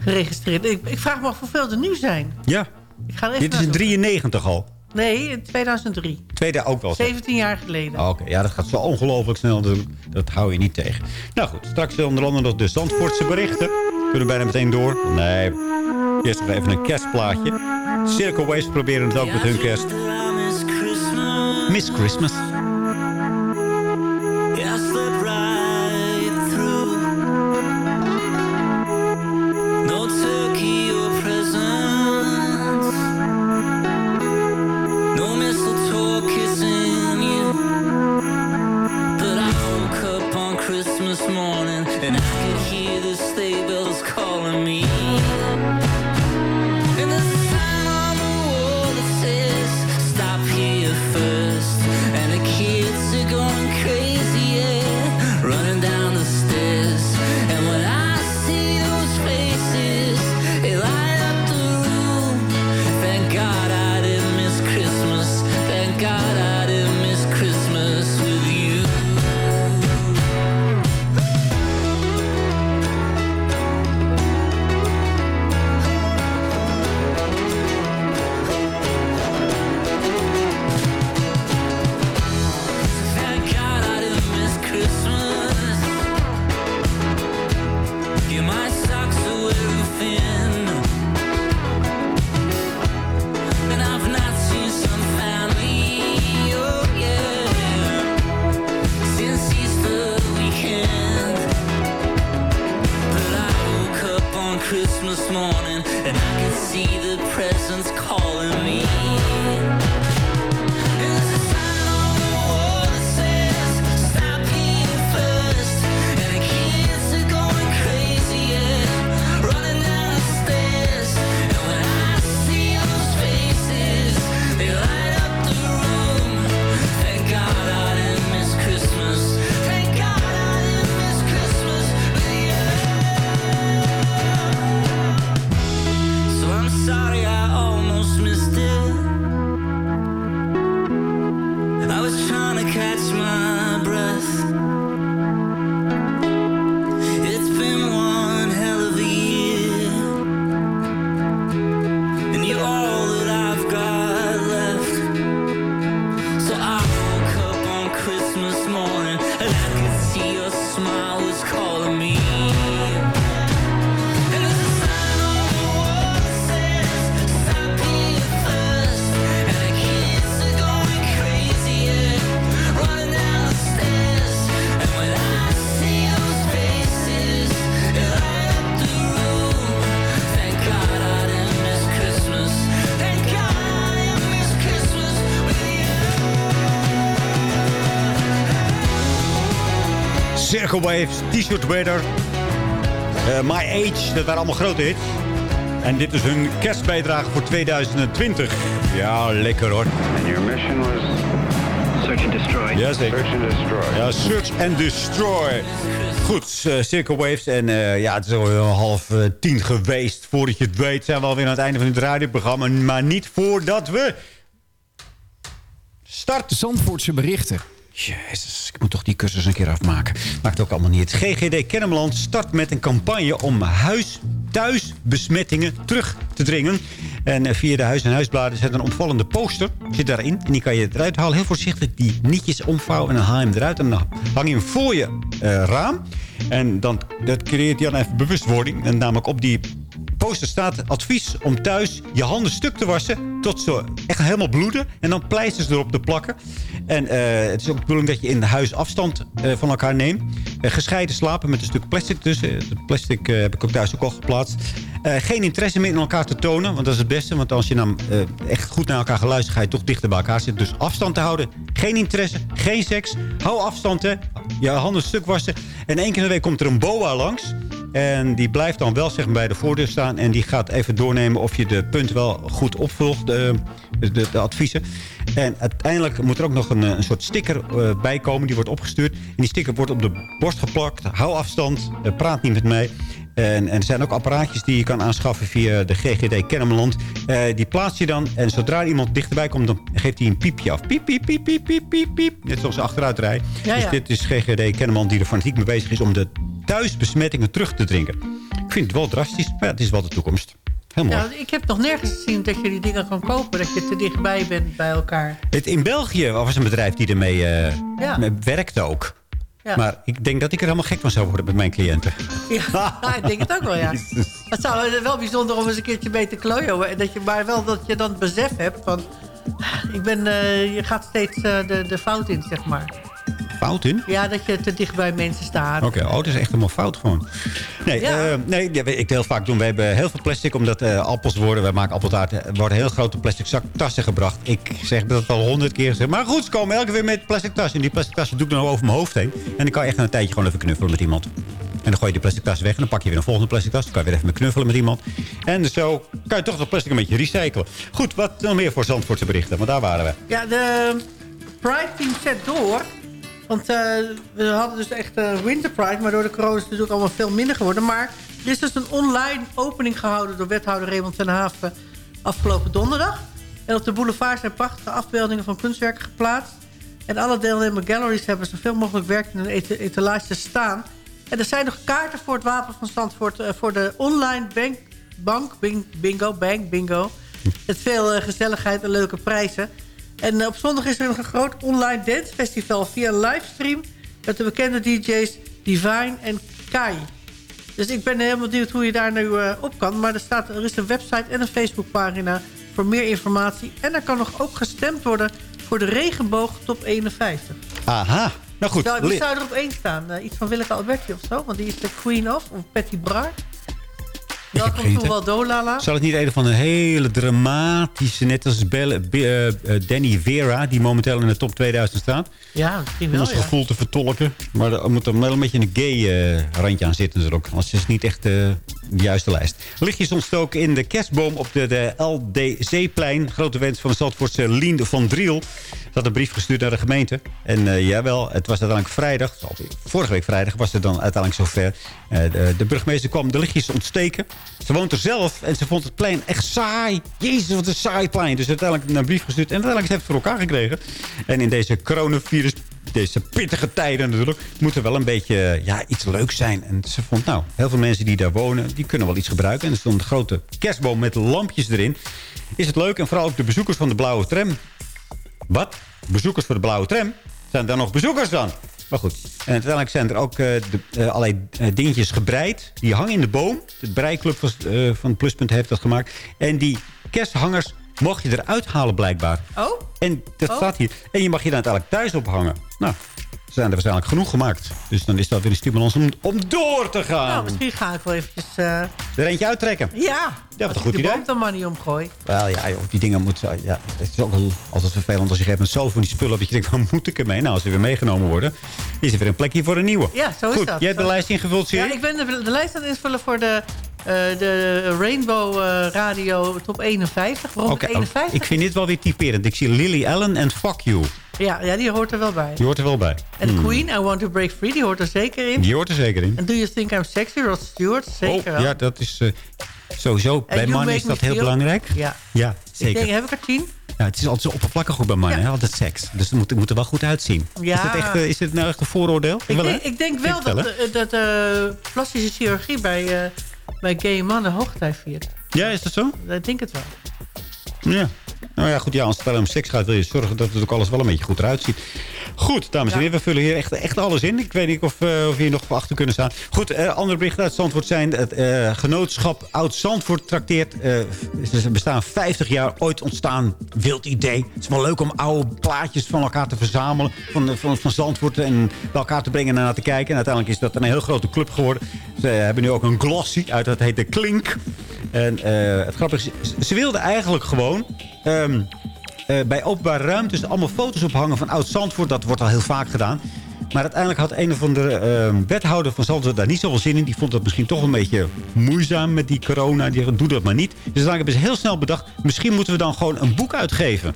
geregistreerd. Ik, ik vraag me af hoeveel er nu zijn. Ja. Ik ga er even Dit is in naartoe. 93 al. Nee, in 2003. Tweede ook wel. zeg. 17 jaar geleden. Oh, Oké, ja, dat gaat zo ongelooflijk snel. Dat, dat hou je niet tegen. Nou goed, straks onder andere nog de Zandvoortse berichten. Kunnen we bijna meteen door? Nee. Eerst nog even een kerstplaatje. Circle Waves proberen het ook met hun kerst. Miss Christmas. Waves, T-shirt weather. Eh, My Age, dat waren allemaal grote hits. En dit is hun kerstbijdrage voor 2020. Ja, lekker hoor. And your mission was search and destroy. Ja, zeker. Search and destroy. Ja, Search and Destroy. Goed, uh, Circle Waves. En uh, ja, het is al half uh, tien geweest. Voordat je het weet zijn we alweer aan het einde van het radioprogramma. Maar niet voordat we... Start. Zandvoortse berichten. Jezus, ik moet toch die cursus een keer afmaken. Maakt ook allemaal niet. GGD Kennemerland start met een campagne om huis thuisbesmettingen terug te dringen. En via de Huis- en Huisbladen zit een opvallende poster. Zit daarin. En die kan je eruit halen. Heel voorzichtig die nietjes omvouwen. En dan haal je hem eruit. En dan hang je hem voor je uh, raam. En dan, dat creëert dan even bewustwording. En namelijk op die poster staat advies om thuis je handen stuk te wassen... tot ze echt helemaal bloeden. En dan pleisters erop te plakken. En uh, het is ook de bedoeling dat je in huis afstand uh, van elkaar neemt. Uh, gescheiden slapen met een stuk plastic tussen. Het plastic heb ik ook thuis ook al geplaatst. geen interesse meer in elkaar te tonen. Want dat is het beste. Want als je dan echt goed naar elkaar geluisterd... ga je toch dichter bij elkaar zitten. Dus afstand te houden. Geen interesse. Geen seks. Hou afstand. Hè. Je handen stuk wassen. En één keer in de week komt er een boa langs. En die blijft dan wel zeg maar, bij de voordeur staan. En die gaat even doornemen of je de punten wel goed opvolgt. De, de, de adviezen. En uiteindelijk moet er ook nog een, een soort sticker uh, bij komen. Die wordt opgestuurd. En die sticker wordt op de borst geplakt. Hou afstand. Praat niet met mij. En, en, er zijn ook apparaatjes die je kan aanschaffen via de GGD Kennemerland. Uh, die plaats je dan. En zodra iemand dichterbij komt, dan geeft hij een piepje af. Piep, piep, piep, piep, piep, piep, piep. Net zoals achteruitrij. Ja, dus ja. dit is GGD Kennemerland die er fanatiek mee bezig is... om de thuisbesmettingen terug te drinken. Ik vind het wel drastisch, maar het is wel de toekomst. Ja, ik heb nog nergens gezien dat je die dingen kan kopen. Dat je te dichtbij bent bij elkaar. Het, in België was een bedrijf die ermee uh, ja. werkte ook. Ja. Maar ik denk dat ik er helemaal gek van zou worden met mijn cliënten. Ja, <laughs> ik denk het ook wel, ja. Het zou wel bijzonder om eens een keertje mee te klooien. En dat je, maar wel dat je dan het besef hebt van... Ik ben, uh, je gaat steeds uh, de, de fout in, zeg maar. Fout in? Ja, dat je te dicht bij mensen staat. Oké, okay. oh, dat is echt helemaal fout gewoon. Nee, ja. uh, nee ik heel vaak doen. We hebben heel veel plastic, omdat uh, appels worden... wij maken appeltaart, er worden heel grote plastic zak tassen gebracht. Ik zeg dat al honderd keer. Maar goed, ze komen elke weer met plastic tassen. En die plastic tassen doe ik dan over mijn hoofd heen. En dan kan je echt een tijdje gewoon even knuffelen met iemand. En dan gooi je die plastic tas weg en dan pak je weer een volgende plastic tas. Dan kan je weer even knuffelen met iemand. En zo kan je toch dat plastic een beetje recyclen. Goed, wat nog meer voor Zandvoortse berichten? Want daar waren we. Ja, de Pride Team zet door... Want uh, we hadden dus echt uh, Winter Pride, maar door de corona is het natuurlijk allemaal veel minder geworden. Maar er is dus een online opening gehouden door wethouder Raymond ten Haven afgelopen donderdag. En op de boulevard zijn prachtige afbeeldingen van kunstwerken geplaatst. En alle deelnemende galleries hebben zoveel mogelijk werk in een etalage staan. En er zijn nog kaarten voor het Wapen van Zandvoort uh, voor de online bank, bank bingo, bank bingo. Met veel gezelligheid en leuke prijzen. En op zondag is er nog een groot online dancefestival via livestream... met de bekende DJ's Divine en Kai. Dus ik ben helemaal benieuwd hoe je daar nu uh, op kan. Maar er, staat, er is een website en een Facebookpagina voor meer informatie. En er kan nog ook gestemd worden voor de regenboog top 51. Aha, nou goed. Nou, wie zou er op één staan? Uh, iets van Willeke Alberti of zo? Want die is de queen of, of Patty Braart. Welkom toe wel Dolala. Zal het niet een van een hele dramatische, net als Belle, uh, uh, Danny Vera... die momenteel in de top 2000 staat. Ja, misschien wel, Om ons ja. gevoel te vertolken. Maar er moet er wel een beetje een gay uh, randje aan zitten. Er ook. Anders is het niet echt de juiste lijst. Lichtjes ontstoken in de kerstboom op de, de LDC-plein. Grote wens van de Zandvoortse Lien van Driel. Ze had een brief gestuurd naar de gemeente. En jawel, het was uiteindelijk vrijdag. Vorige week vrijdag was het dan uiteindelijk zover. Uh, de, de burgemeester kwam de lichtjes ontsteken. Ze woont er zelf en ze vond het plein echt saai. Jezus, wat een saai plein. Dus uiteindelijk een brief gestuurd. En uiteindelijk heeft het voor elkaar gekregen. En in deze coronavirus, deze pittige tijden natuurlijk... moet er wel een beetje ja, iets leuks zijn. En ze vond, nou, heel veel mensen die daar wonen... die kunnen wel iets gebruiken. En er stond een grote kerstboom met lampjes erin. Is het leuk? En vooral ook de bezoekers van de blauwe tram. Wat? Bezoekers voor de blauwe tram? Zijn er nog bezoekers dan? Maar goed. En uiteindelijk zijn er ook uh, de, uh, allerlei uh, dingetjes gebreid. Die hangen in de boom. De breiklub van, van Pluspunt heeft dat gemaakt. En die kersthangers mocht je eruit halen blijkbaar. Oh? En dat oh. staat hier. En je mag je dan uiteindelijk thuis ophangen. Nou, zijn er waarschijnlijk genoeg gemaakt. Dus dan is dat weer een stimulans om, om door te gaan. Nou, misschien ga ik wel eventjes... eh, Er eentje uittrekken. ja, wat als een goed de idee. boom dan maar niet omgooi. Wel ja, joh, die dingen moeten... Ja, het is ook altijd vervelend als je geeft zoveel van die spullen... dat je denkt, waar moet ik ermee? Nou, als ze weer meegenomen worden... is er weer een plekje voor een nieuwe. Ja, zo is Goed, dat. jij hebt de lijst ingevuld, zie Ja, ik ben de, de lijst aan het invullen voor de, de Rainbow eh, Radio top 51. Waarom Oké, oh, 51? ik vind dit wel weer typerend. Ik zie Lily Allen en Fuck You. Ja, ja, die hoort er wel bij. Die hoort er wel bij. En Hmm. Queen, I Want to Break Free, die hoort er zeker in. Die hoort er zeker in. En Do You Think I'm Sexy, Rod Stewart, zeker oh, wel. ja, dat is eh, sowieso... Bij mannen is dat heel Feel- belangrijk. Ja. Ja, Ik zeker. denk, heb ik er tien? Ja, het is altijd zo oppervlakkig ook bij mannen, hè? altijd seks. Dus het moet, moet er wel goed uitzien. Ja. Is, het echt, eh, is het nou echt een vooroordeel? Ik Wel, denk, ik denk wel dat, eh, dat eh, plastische chirurgie bij, eh, bij gay mannen hoogtij viert. Ja, is dat zo? Ik denk het wel. Ja. Nou ja, goed, ja, als het wel om seks gaat, wil je zorgen dat het ook alles wel een beetje goed eruit ziet. Goed, dames en heren, we vullen hier echt, echt alles in. Ik weet niet of, eh, of we hier nog achter kunnen staan. Goed, eh, andere berichten uit Zandvoort zijn... het eh, genootschap Oud-Zandvoort trakteert. ze bestaan 50 jaar, ooit ontstaan. Wild idee. Het is wel leuk om oude plaatjes van elkaar te verzamelen. Van, van, van Zandvoort en bij elkaar te brengen en naar te kijken. En uiteindelijk is dat een heel grote club geworden. Ze hebben nu ook een glossy uit, dat heet de Klink. En eh, het grappige is, ze wilden eigenlijk gewoon... ehm, eh, bij openbare ruimtes allemaal foto's ophangen van oud-Zandvoort. Dat wordt al heel vaak gedaan. Maar uiteindelijk had een of andere eh, wethouder van Zandvoort daar niet zoveel zin in. Die vond dat misschien toch een beetje moeizaam met die corona. Die doe dat maar niet. Dus dan hebben ze heel snel bedacht... misschien moeten we dan gewoon een boek uitgeven.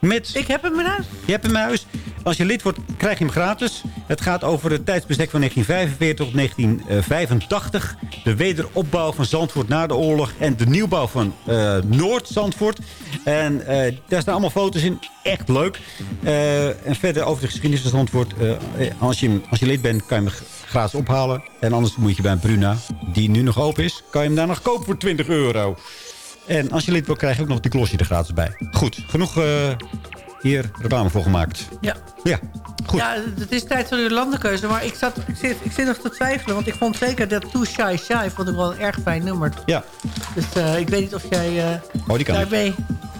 Met... Ik heb hem in huis. Je hebt hem in huis. Als je lid wordt, krijg je hem gratis. Het gaat over het tijdsbestek van 1945 tot 1985. De wederopbouw van Zandvoort na de oorlog. En de nieuwbouw van eh, Noord-Zandvoort. En eh, daar staan allemaal foto's in. Echt leuk. Eh, en verder over de geschiedenis van Zandvoort. als, je, als je lid bent, kan je hem gratis ophalen. En anders moet je bij Bruna, die nu nog open is... kan je hem daar nog kopen voor 20 euro. En als je lid wil, krijg je ook nog die klosje er gratis bij. Goed, genoeg hier reclame voor gemaakt. Ja. Ja, goed. Ja, het is tijd voor uw landenkeuze. Maar ik, zat, ik, zit, ik zit nog te twijfelen. Want ik vond zeker dat Too Shy Shy vond ik wel een erg fijn nummer. Ja. Dus eh, ik weet niet of jij eh Oh, die kan ik. daarmee...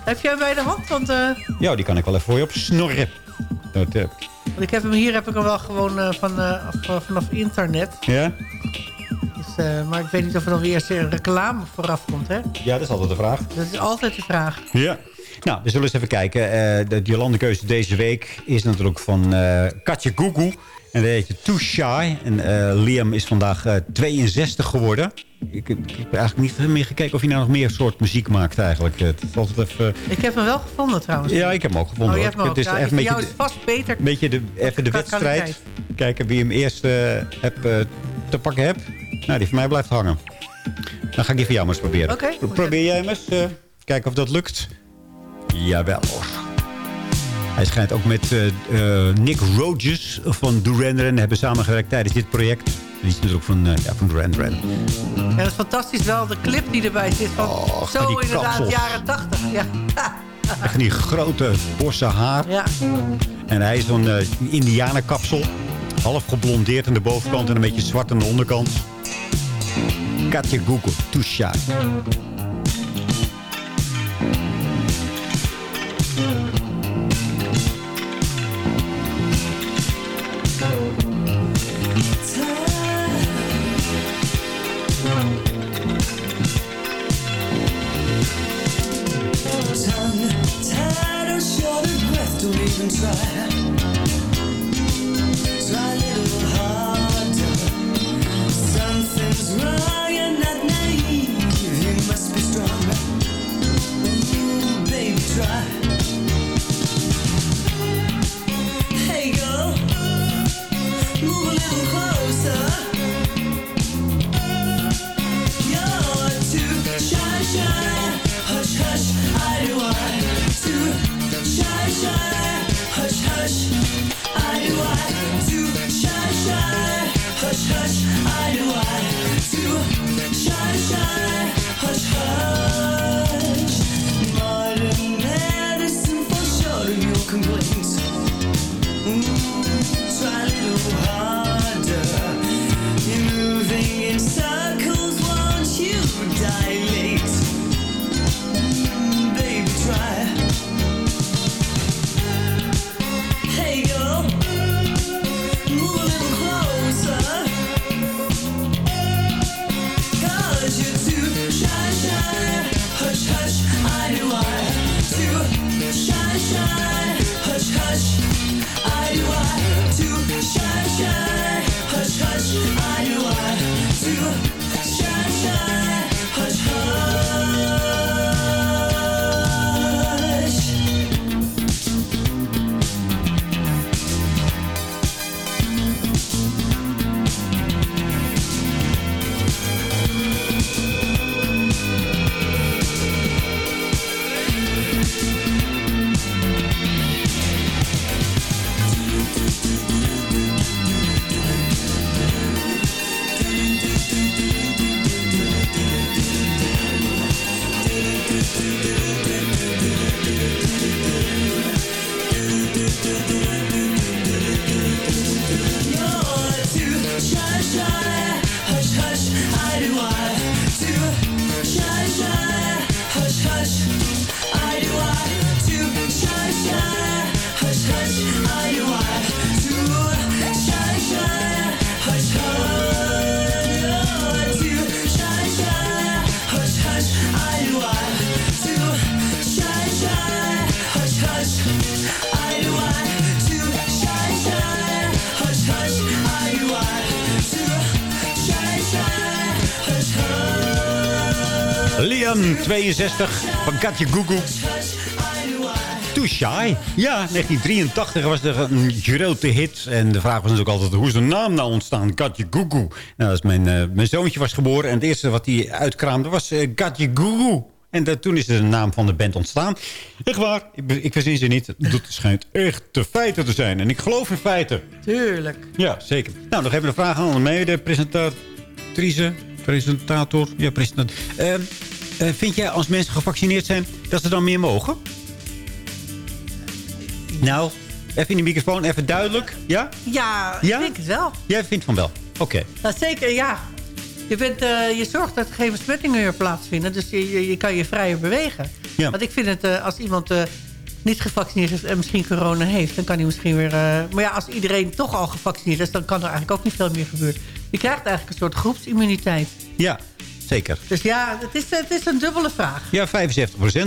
Heb jij hem bij de hand? Want, eh, Ja, die kan ik wel even voor je op snorren. Dat, want ik heb hem hier heb ik hem wel gewoon van, af- vanaf internet. ja? Dus, maar ik weet niet of er dan weer eerst een reclame vooraf komt. Hè? ja, dat is altijd de vraag. Dat is altijd de vraag. Ja. Nou, we zullen eens even kijken. Eh de Jolandekeuze deze week is natuurlijk van eh Katje Gugu. En dat heet Too Shy. En eh, Liam is vandaag eh, 62 geworden. Ik, ik heb eigenlijk niet meer gekeken of hij nou nog meer soort muziek maakt eigenlijk. Het is altijd even... Ik heb hem wel gevonden trouwens. Ja, ik heb hem ook gevonden. Oh, hebt hem ook. Het is Ja, even jou beetje is vast beter. Een beetje de, even de wedstrijd. Kijken wie hem eerst heb, te pakken heb. Nou, die van mij blijft hangen. Dan ga ik die van jou maar eens proberen. Probeer jij hem eens. kijken of dat lukt. Jawel. Hij schijnt ook met eh, eh, Nick Rogers van Duran Duran hebben samengewerkt tijdens dit project. Die is natuurlijk van, eh ja, van Duran Duran. Het is fantastisch wel de clip die erbij zit. Van, Oh, zo die inderdaad, kapsels. jaren 80. Ja. <laughs> Echt die grote bosse haar. ja. En hij is zo'n eh, indianenkapsel. Half geblondeerd aan de bovenkant en een beetje zwart aan de onderkant. Katje Google, too 1963 van Katje Goegoe. Too Shy. Ja, 1983 was er een grote hit. En de vraag was natuurlijk altijd, hoe is de naam nou ontstaan? Katje Goegoe. Nou, dat is mijn, mijn zoontje was geboren. En het eerste wat hij uitkraamde was uh, Katje En dat, toen is de naam van de band ontstaan. Echt waar, ik, ik verzin ze niet. Dat schijnt echt te feiten te zijn. En ik geloof in feiten. Tuurlijk. Ja, zeker. Nou, nog even een vraag aan de mede presentatrice. Presentator. Ja, presentator. Uh, eh, vind jij als mensen gevaccineerd zijn, dat ze dan meer mogen? Nou, even in de microfoon, even duidelijk. Ja? Ja, Ja? ik denk het wel. Jij vindt van wel. Oké. Nou, zeker, ja. Je, bent, eh, je zorgt dat er geen besmettingen meer plaatsvinden. Dus je, je, je kan je vrijer bewegen. Ja. Want ik vind het, eh, als iemand niet gevaccineerd is en misschien corona heeft... dan kan hij misschien weer... maar ja, als iedereen toch al gevaccineerd is... dan kan er eigenlijk ook niet veel meer gebeuren. Je krijgt eigenlijk een soort groepsimmuniteit. Ja, zeker. Dus ja, het is, het is een dubbele vraag. Ja, 75%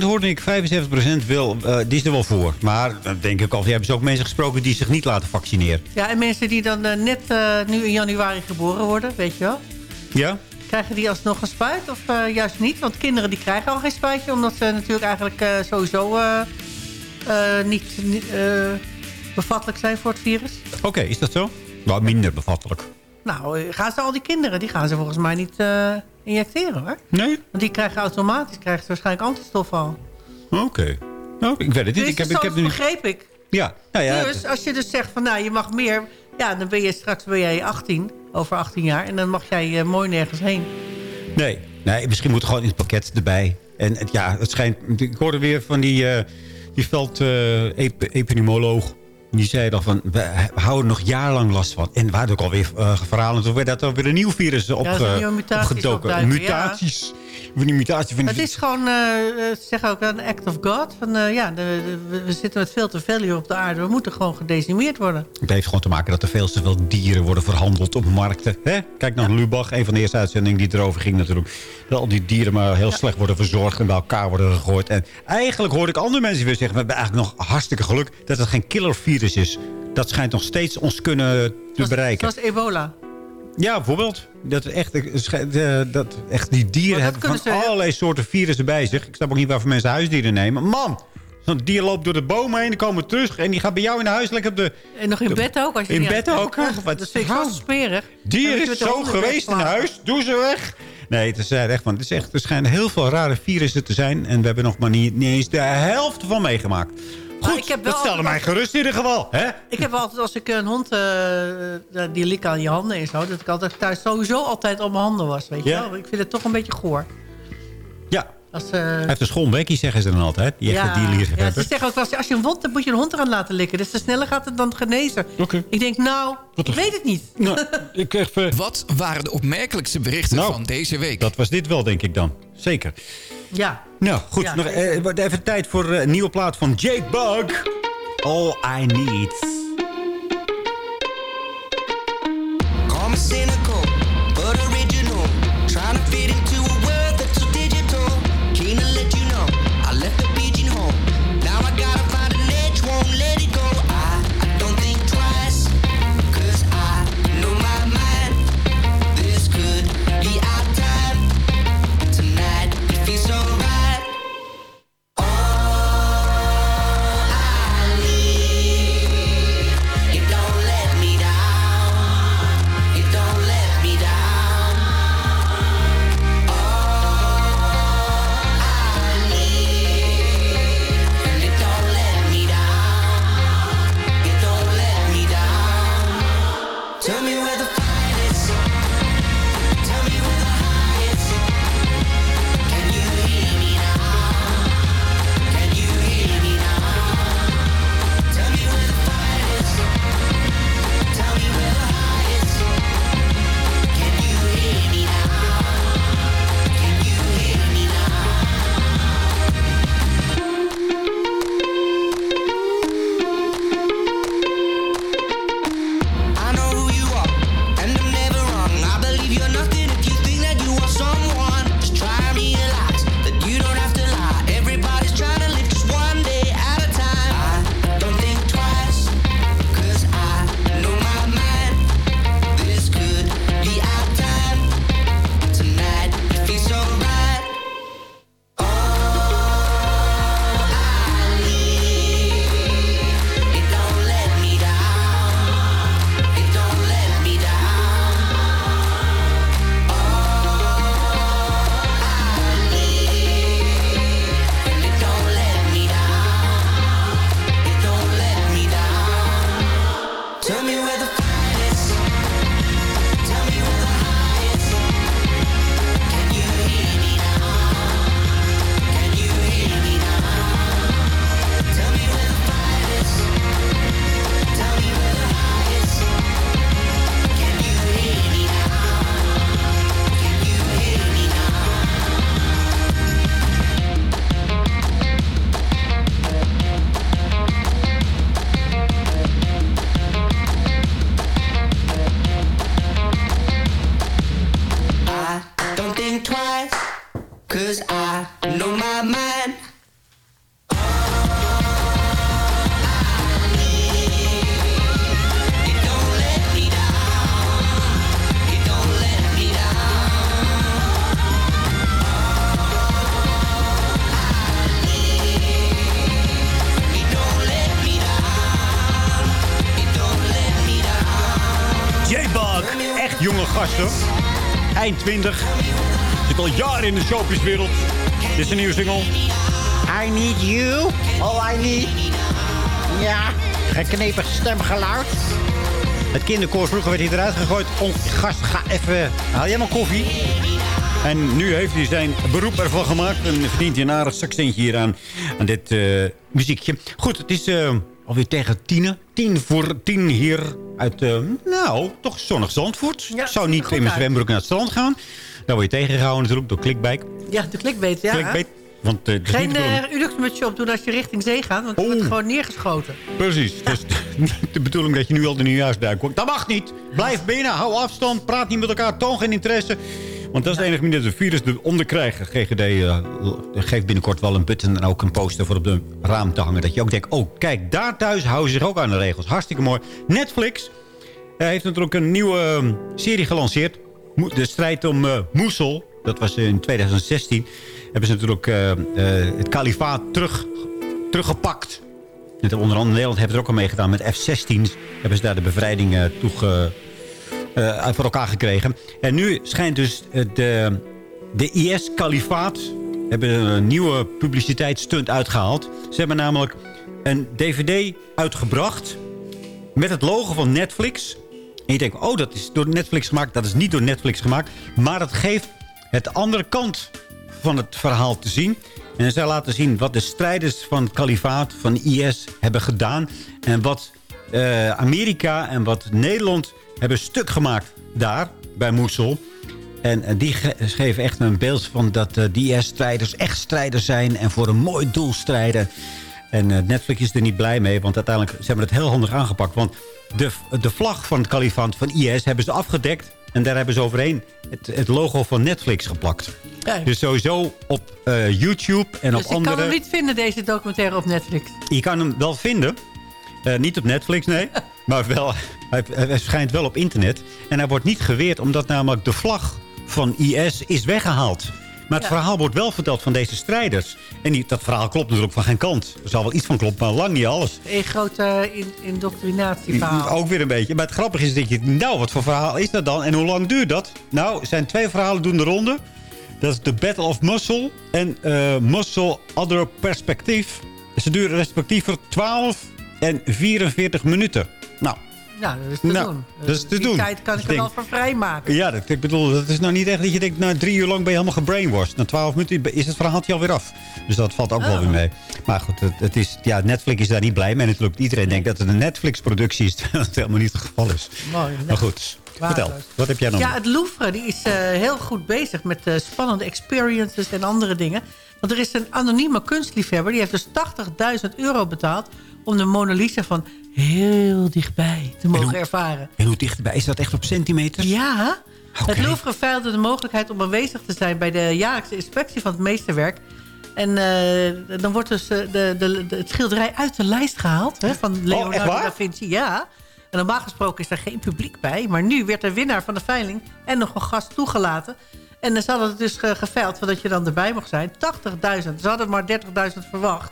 hoorde ik. 75% wil, eh, die is er wel voor. Maar dan denk ik al, je hebt dus ook mensen gesproken die zich niet laten vaccineren. Ja, en mensen die dan eh, net eh, nu in januari geboren worden, weet je wel... Ja? Krijgen die alsnog een spuit of eh, juist niet? Want kinderen die krijgen al geen spuitje... omdat ze natuurlijk eigenlijk eh, sowieso eh, eh, niet, eh, bevattelijk zijn voor het virus. Oké, is dat zo? Wel minder bevattelijk. Nou, eh, gaan ze al die kinderen, die gaan ze volgens mij niet eh, injecteren hoor. Nee? Want die krijgen automatisch krijgen ze waarschijnlijk antistof al. Oké. Nou, ik weet het niet. Dus Ik heb, ik heb nu... begreep ik. Ja, nou ja. Dus als je dus zegt van nou, je mag meer... Ja, dan ben je straks ben jij 18, over 18 jaar. En dan mag jij eh, mooi nergens heen. Nee, nee, misschien moet er gewoon in het pakket erbij. En het, ja, het schijnt... Ik hoorde weer van die, eh die veld eh, ep- epidemioloog. Die zei dan van, we houden nog jarenlang last van. En we hadden ook alweer uh, verhalen. Toen werd dat er weer een nieuw virus op, zijn eh, mutaties opgedoken. ja. Van. Het is gewoon, eh, eh, ze zeggen ook een act of God. Van, eh, ja, de, de- we- zitten met veel te veel hier op de aarde. We moeten gewoon gedecimeerd worden. Het heeft gewoon te maken dat er veel te veel dieren worden verhandeld op markten. Hè? Kijk naar Lubach, een van de eerste uitzendingen die erover ging natuurlijk. Dat al die dieren maar heel slecht worden verzorgd en bij elkaar worden gegooid. En eigenlijk hoorde ik andere mensen weer zeggen... we hebben eigenlijk nog hartstikke geluk dat het geen killervirus is. Dat schijnt nog steeds ons kunnen te bereiken. Zoals ebola. Ja, bijvoorbeeld. Dat, echt, dat echt die dieren hebben van ze- allerlei soorten virussen bij zich. Ik snap ook niet waarvoor mensen huisdieren nemen. Man, zo'n dier loopt door de bomen heen, die komen terug... en die gaat bij jou in huis lekker op de... En nog in bed ook. Als je In bed ook? Wat Dat vind ik zo smerig. Dier is zo geweest in huis. Doe ze weg. Nee, het is eh, echt van. Het is echt, er schijnen heel veel rare virussen te zijn. En we hebben nog maar niet, niet eens de helft van meegemaakt. Goed, ik heb wel dat stelde mij gerust in ieder geval. Hè? Ik heb altijd, als ik een hond, eh, eh, die likken aan je handen en zo... dat ik altijd thuis sowieso altijd op mijn handen was, weet je Ja. wel. Ik vind het toch een beetje goor. Ja. Als, eh, Hij heeft een zeggen ze dan altijd. Die ja, ja, dierliefhebber. ze zeggen ook wel als je een wond hebt, moet je een hond eraan laten likken. Dus te sneller gaat het dan genezen. Ik denk, nou, ik weet het niet. <laughs> ik even... Wat waren de opmerkelijkste berichten Nou, van deze week? Dat was dit wel, denk ik dan. Zeker. Ja. Nou, goed. Ja, nog, eh, wordt even tijd voor eh, een nieuwe plaat van Jake Bug. All I Need. Eind 20. Zit al jaren in de showbizwereld. Dit is een nieuwe single. I need you. All I need. Ja, geknepig stemgeluid. Het kinderkoor vroeger werd hij eruit gegooid. Oh, gast, ga even... Haal jij maar koffie? En nu heeft hij zijn beroep ervan gemaakt. En verdient hij een aardig hier aan, aan dit eh, muziekje. Goed, het is uh, alweer tegen tien. Tien voor tien hier uit, uh, nou, toch zonnig Zandvoort. Ja, zou niet in mijn zwembroek naar het strand gaan. Daar word je tegengehouden natuurlijk door clickbait. Ja, de clickbait, ja. clickbait. Want, eh, is Geen uh, Udex-mutsje op doen als je richting zee gaat. Want je Oh. wordt gewoon neergeschoten. Precies. <laughs> Niet de bedoeling dat je nu al de nieuwjaarsduik komt. Dat mag niet. Blijf binnen, hou afstand, praat niet met elkaar, toon geen interesse. Want dat is de enige manier dat het virus eronder krijgen. GGD eh, geeft binnenkort wel een button en ook een poster voor op de raam te hangen. Dat je ook denkt, oh kijk, daar thuis houden ze zich ook aan de regels. Hartstikke mooi. Netflix eh, heeft natuurlijk een nieuwe eh, serie gelanceerd. Mo- De strijd om eh Mosul. Dat was in 2016. Hebben ze natuurlijk het kalifaat terug, teruggepakt. Net onder andere Nederland hebben er ook al meegedaan met F-16's. Hebben ze daar de bevrijding toege, uit voor elkaar gekregen. En nu schijnt dus eh, de, de IS-kalifaat... hebben een nieuwe publiciteitsstunt uitgehaald. Ze hebben namelijk een dvd uitgebracht... met het logo van Netflix. En je denkt, oh, dat is door Netflix gemaakt. Dat is niet door Netflix gemaakt. Maar het geeft het andere kant van het verhaal te zien. En zij laten zien wat de strijders van het kalifaat, van IS, hebben gedaan. En wat eh, Amerika en wat Nederland hebben stuk gemaakt daar, bij Mosul. En eh, die ge- geven echt een beeld van dat eh, die IS-strijders echt strijders zijn... en voor een mooi doel strijden. En Netflix is er niet blij mee, want uiteindelijk ze hebben het heel handig aangepakt. Want de, de vlag van het kalifaat van IS hebben ze afgedekt... en daar hebben ze overheen het, het logo van Netflix geplakt. Dus sowieso op YouTube en Dus op ik andere... kan hem niet vinden, deze documentaire op Netflix. Je kan hem wel vinden. Eh, niet op Netflix, nee. <laughs> maar wel, hij, hij verschijnt wel op internet. En hij wordt niet geweerd omdat namelijk de vlag van IS is weggehaald. Maar het Ja. verhaal wordt wel verteld van deze strijders. En die, dat verhaal klopt natuurlijk van geen kant. Er zal wel iets van kloppen, maar lang niet alles. Een grote in, indoctrinatieverhaal. Ook weer een beetje. Maar het grappige is dat je... Nou, wat voor verhaal is dat dan? En hoe lang duurt dat? Nou, er zijn twee verhalen doen de ronde. Dat is de Battle of Muscle en eh Muscle Other Perspective. Ze duren respectievelijk 12 en 44 minuten. Nou, Ja, dat is te Nou, doen. dat is te Die doen. tijd kan ik Ik er wel voor vrijmaken. ja, dat, ik bedoel, dat is nou niet echt dat je denkt... na drie uur lang ben je helemaal gebrainwashed. Na 12 minuten is het verhaaltje alweer af. Dus dat valt ook wel Oh. weer mee. Maar goed, het, het is, ja, Netflix is daar niet blij mee. En natuurlijk iedereen denkt dat het een Netflix-productie is. <laughs> Terwijl het helemaal niet het geval is. Mooi. nou, Maar goed, vertel. Wat heb jij dan? Ja, het Louvre die is eh, heel goed bezig met eh, spannende experiences en andere dingen. Want er is een anonieme kunstliefhebber. Die heeft dus 80.000 euro betaald om de Mona Lisa van heel dichtbij te mogen hoe- ervaren. En hoe dichtbij? Is dat echt op centimeters? Ja, het Louvre veilde de mogelijkheid om aanwezig te zijn... bij de jaarlijkse inspectie van het meesterwerk. En eh, dan wordt dus eh, de, de, de- het schilderij uit de lijst gehaald hè, van Leonardo Oh, waar? da Vinci. Ja, en normaal gesproken is er geen publiek bij. Maar nu werd de winnaar van de veiling en nog een gast toegelaten. En dan hadden het dus ge- geveild zodat je dan erbij mocht zijn. 80.000. Ze hadden maar 30.000 verwacht.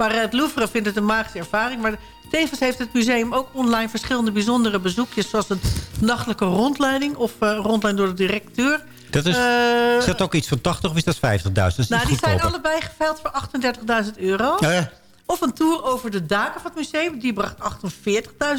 Maar het Louvre vindt het een magische ervaring. Maar tevens heeft het museum ook online verschillende bijzondere bezoekjes... zoals een nachtelijke rondleiding of eh, rondleiding door de directeur. Dat is, is dat ook iets van 80 of is dat 50.000? Dat is nou, die zijn allebei geveild voor 38.000 euro. Ja. Of een tour over de daken van het museum. Die bracht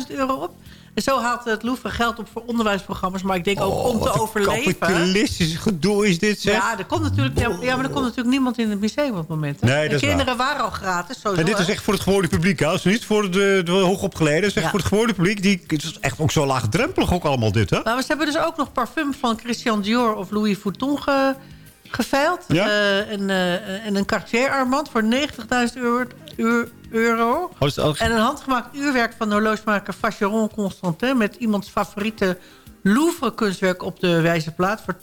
48.000 euro op. En zo haalt het Louvre geld op voor onderwijsprogramma's. Maar ik denk ook om te Oh, Wat een overleven. kapitalistisch gedoe is dit, zeg. Ja, er komt natuurlijk, ja, ja, maar er komt natuurlijk niemand in het museum op het moment. hè. Nee, de dat is kinderen waren al gratis. Sowieso, En dit is echt voor het gewone publiek, hè? Dus niet voor de, de hoogopgeleiden. Het is echt Ja. voor het gewone publiek. Die, het is echt ook zo laagdrempelig ook allemaal dit, hè? Maar ze hebben dus ook nog parfum van Christian Dior of Louis Vuitton ge, geveild. Ja? Eh, en, eh, en een Cartier-armband voor 90.000 euro. Euro-. Oh, is het En een handgemaakt uurwerk van de horlogemaker Vacheron Constantin... met iemands favoriete Louvre-kunstwerk op de wijze plaats... voor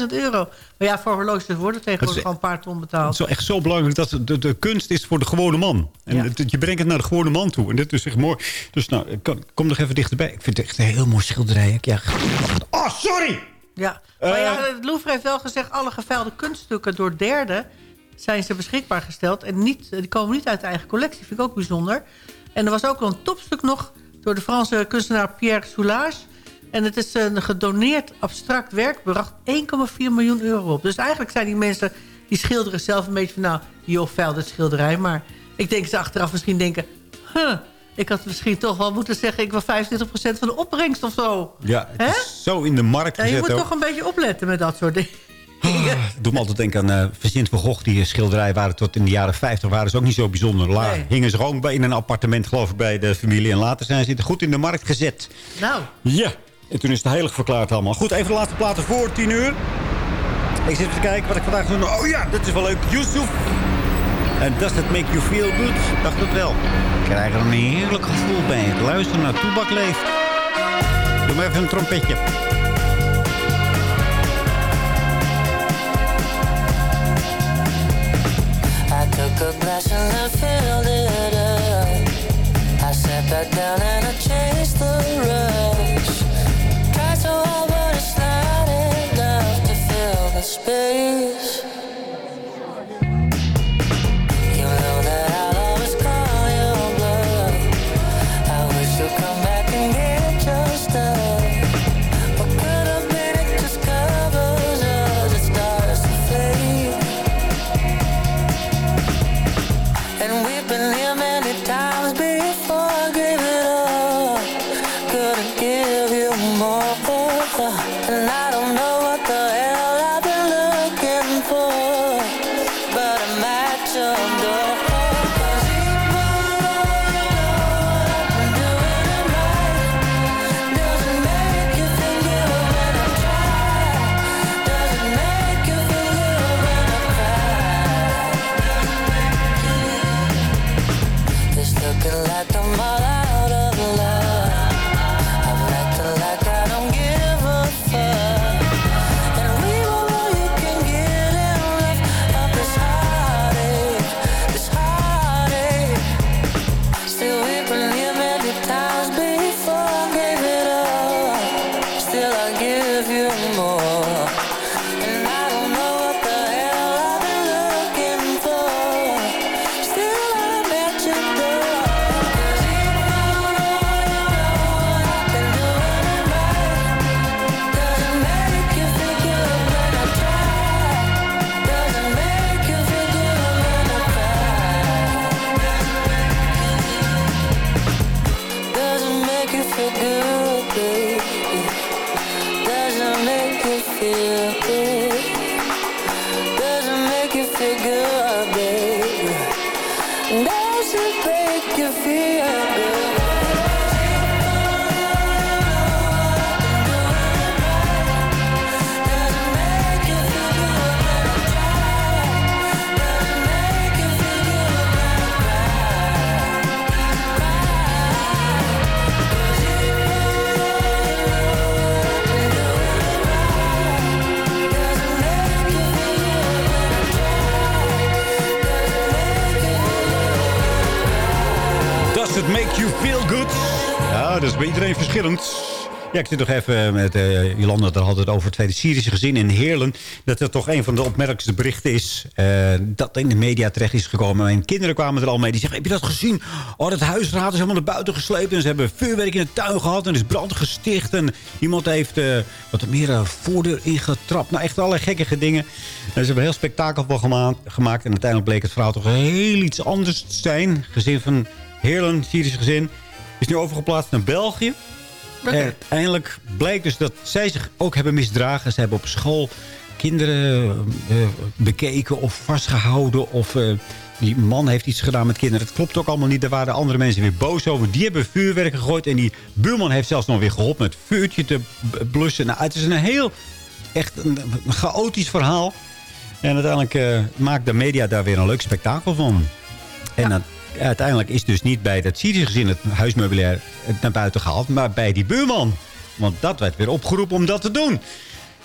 280.000 euro. Maar ja, voor horloges worden tegenwoordig al een paar ton Het betaald. is wel echt zo belangrijk dat de, de kunst is voor de gewone man. En Ja. het- je brengt het naar de gewone man toe. En dit is echt mooi. Dus nou, ik kan- kom nog even dichterbij. Ik vind het echt een heel mooi schilderij. Ja. Oh, sorry! Ja. Maar ja, Eh. het Louvre heeft wel gezegd... alle geveilde kunststukken door derden zijn ze beschikbaar gesteld. En niet, die komen niet uit de eigen collectie. Vind ik ook bijzonder. En er was ook wel een topstuk nog... door de Franse kunstenaar Pierre Soulages... En het is een gedoneerd abstract werk, bracht 1,4 miljoen euro op. Dus eigenlijk zijn die mensen, die schilderen zelf een beetje van... nou, joh, vuil de schilderij. Maar ik denk ze achteraf misschien denken... Huh, ik had misschien toch wel moeten zeggen... ik wil 25% van de opbrengst of zo. Ja, het is zo in de markt Ja, gezet je moet ook. toch een beetje opletten met dat soort dingen. Ik doe me altijd denken aan uh, Vincent van Gogh. Die schilderijen waren tot in de jaren 50 waren ze ook niet zo bijzonder laag. Nee. Hingen ze gewoon bij in een appartement geloof ik bij de familie. En later zijn ze goed in de markt gezet. Nou, Ja, en toen is het heilig verklaard allemaal. Goed, even de laatste platen voor 10 uur. Ik zit even te kijken wat ik vandaag doe. Oh ja, dit is wel leuk. Yusuf. En does that make you feel good? Dacht het wel. Ik krijg er een heerlijk gevoel bij. Het luisteren naar Toebak leeft. Doe maar even een trompetje. Took a glass and I filled it up. I sat back down and I chased the rush. Tried so hard, but it's not enough to fill the space. Ja, ik zit nog even met uh, Jolanda. Daar had het over het tweede Syrische gezin in Heerlen. Dat het toch een van de opmerkelijkste berichten is. Uh, dat in de media terecht is gekomen. Mijn kinderen kwamen er al mee. Die zeggen, heb je dat gezien? Oh, dat huisraad is helemaal naar buiten gesleept. En ze hebben vuurwerk in de tuin gehad. En er is brand gesticht. En iemand heeft wat meer uh, voordeur ingetrapt. Nou, echt allerlei gekkige dingen. En ze hebben heel spektakel van gema gemaakt. En uiteindelijk bleek het verhaal toch heel iets anders te zijn. Gezin van Heerlen, Syrische gezin. Is nu overgeplaatst naar België. Okay. En uiteindelijk blijkt dus dat zij zich ook hebben misdragen. Ze hebben op school kinderen uh, bekeken of vastgehouden. Of uh, die man heeft iets gedaan met kinderen. Het klopt ook allemaal niet. Daar waren andere mensen weer boos over. Die hebben vuurwerk gegooid. En die buurman heeft zelfs nog weer geholpen met vuurtje te blussen. Nou, het is een heel echt een, een chaotisch verhaal. En uiteindelijk uh, maakt de media daar weer een leuk spektakel van. En ja. Uiteindelijk is dus niet bij dat Syrische gezin het huismeubilair naar buiten gehaald. Maar bij die buurman. Want dat werd weer opgeroepen om dat te doen.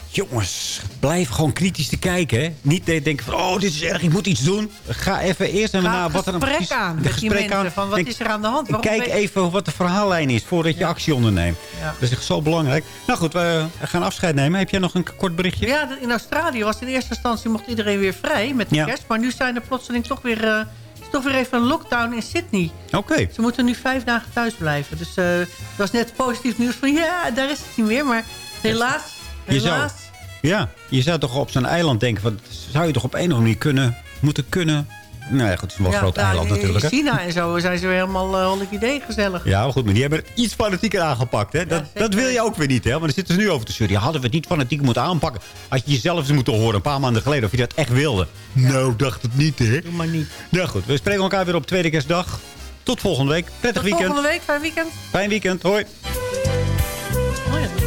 Jongens, blijf gewoon kritisch te kijken. Hè? Niet denken van, oh, dit is erg, ik moet iets doen. Ga even eerst even naar wat er een gesprek aan met gesprek mensen. Van, wat en, is er aan de hand? Waarom kijk even wat de verhaallijn is voordat je ja. actie onderneemt. Ja. Dat is echt zo belangrijk. Nou goed, we gaan afscheid nemen. Heb jij nog een kort berichtje? Ja, in Australië was in eerste instantie mocht iedereen weer vrij met de ja. kerst. Maar nu zijn er plotseling toch weer... Uh, is toch weer even een lockdown in Sydney. Oké. Ze moeten nu vijf dagen thuis blijven. Dus eh het was net positief nieuws van ja, daar is het niet meer. Maar helaas, Je zou, helaas. ja, je zou toch op zo'n eiland denken... Van, zou je toch op een of andere manier kunnen, moeten kunnen... Nou ja, goed, het is wel een Ja, groot daar eiland natuurlijk. In China en zo zijn ze weer helemaal uh, idee gezellig. Ja, maar goed, maar die hebben het iets fanatieker aangepakt. Hè? Dat, dat wil je ook weer niet, hè? Want daar zitten ze nu over te zeuren. Hadden we het niet fanatiek moeten aanpakken. Had je jezelf eens moeten horen een paar maanden geleden... of je dat echt wilde. Nou, dacht het niet, hè? Doe maar niet. Nou goed, we spreken elkaar weer op tweede kerstdag. Tot volgende week. Prettig Tot weekend. volgende week, fijn weekend. Fijn weekend. Hoi. Oh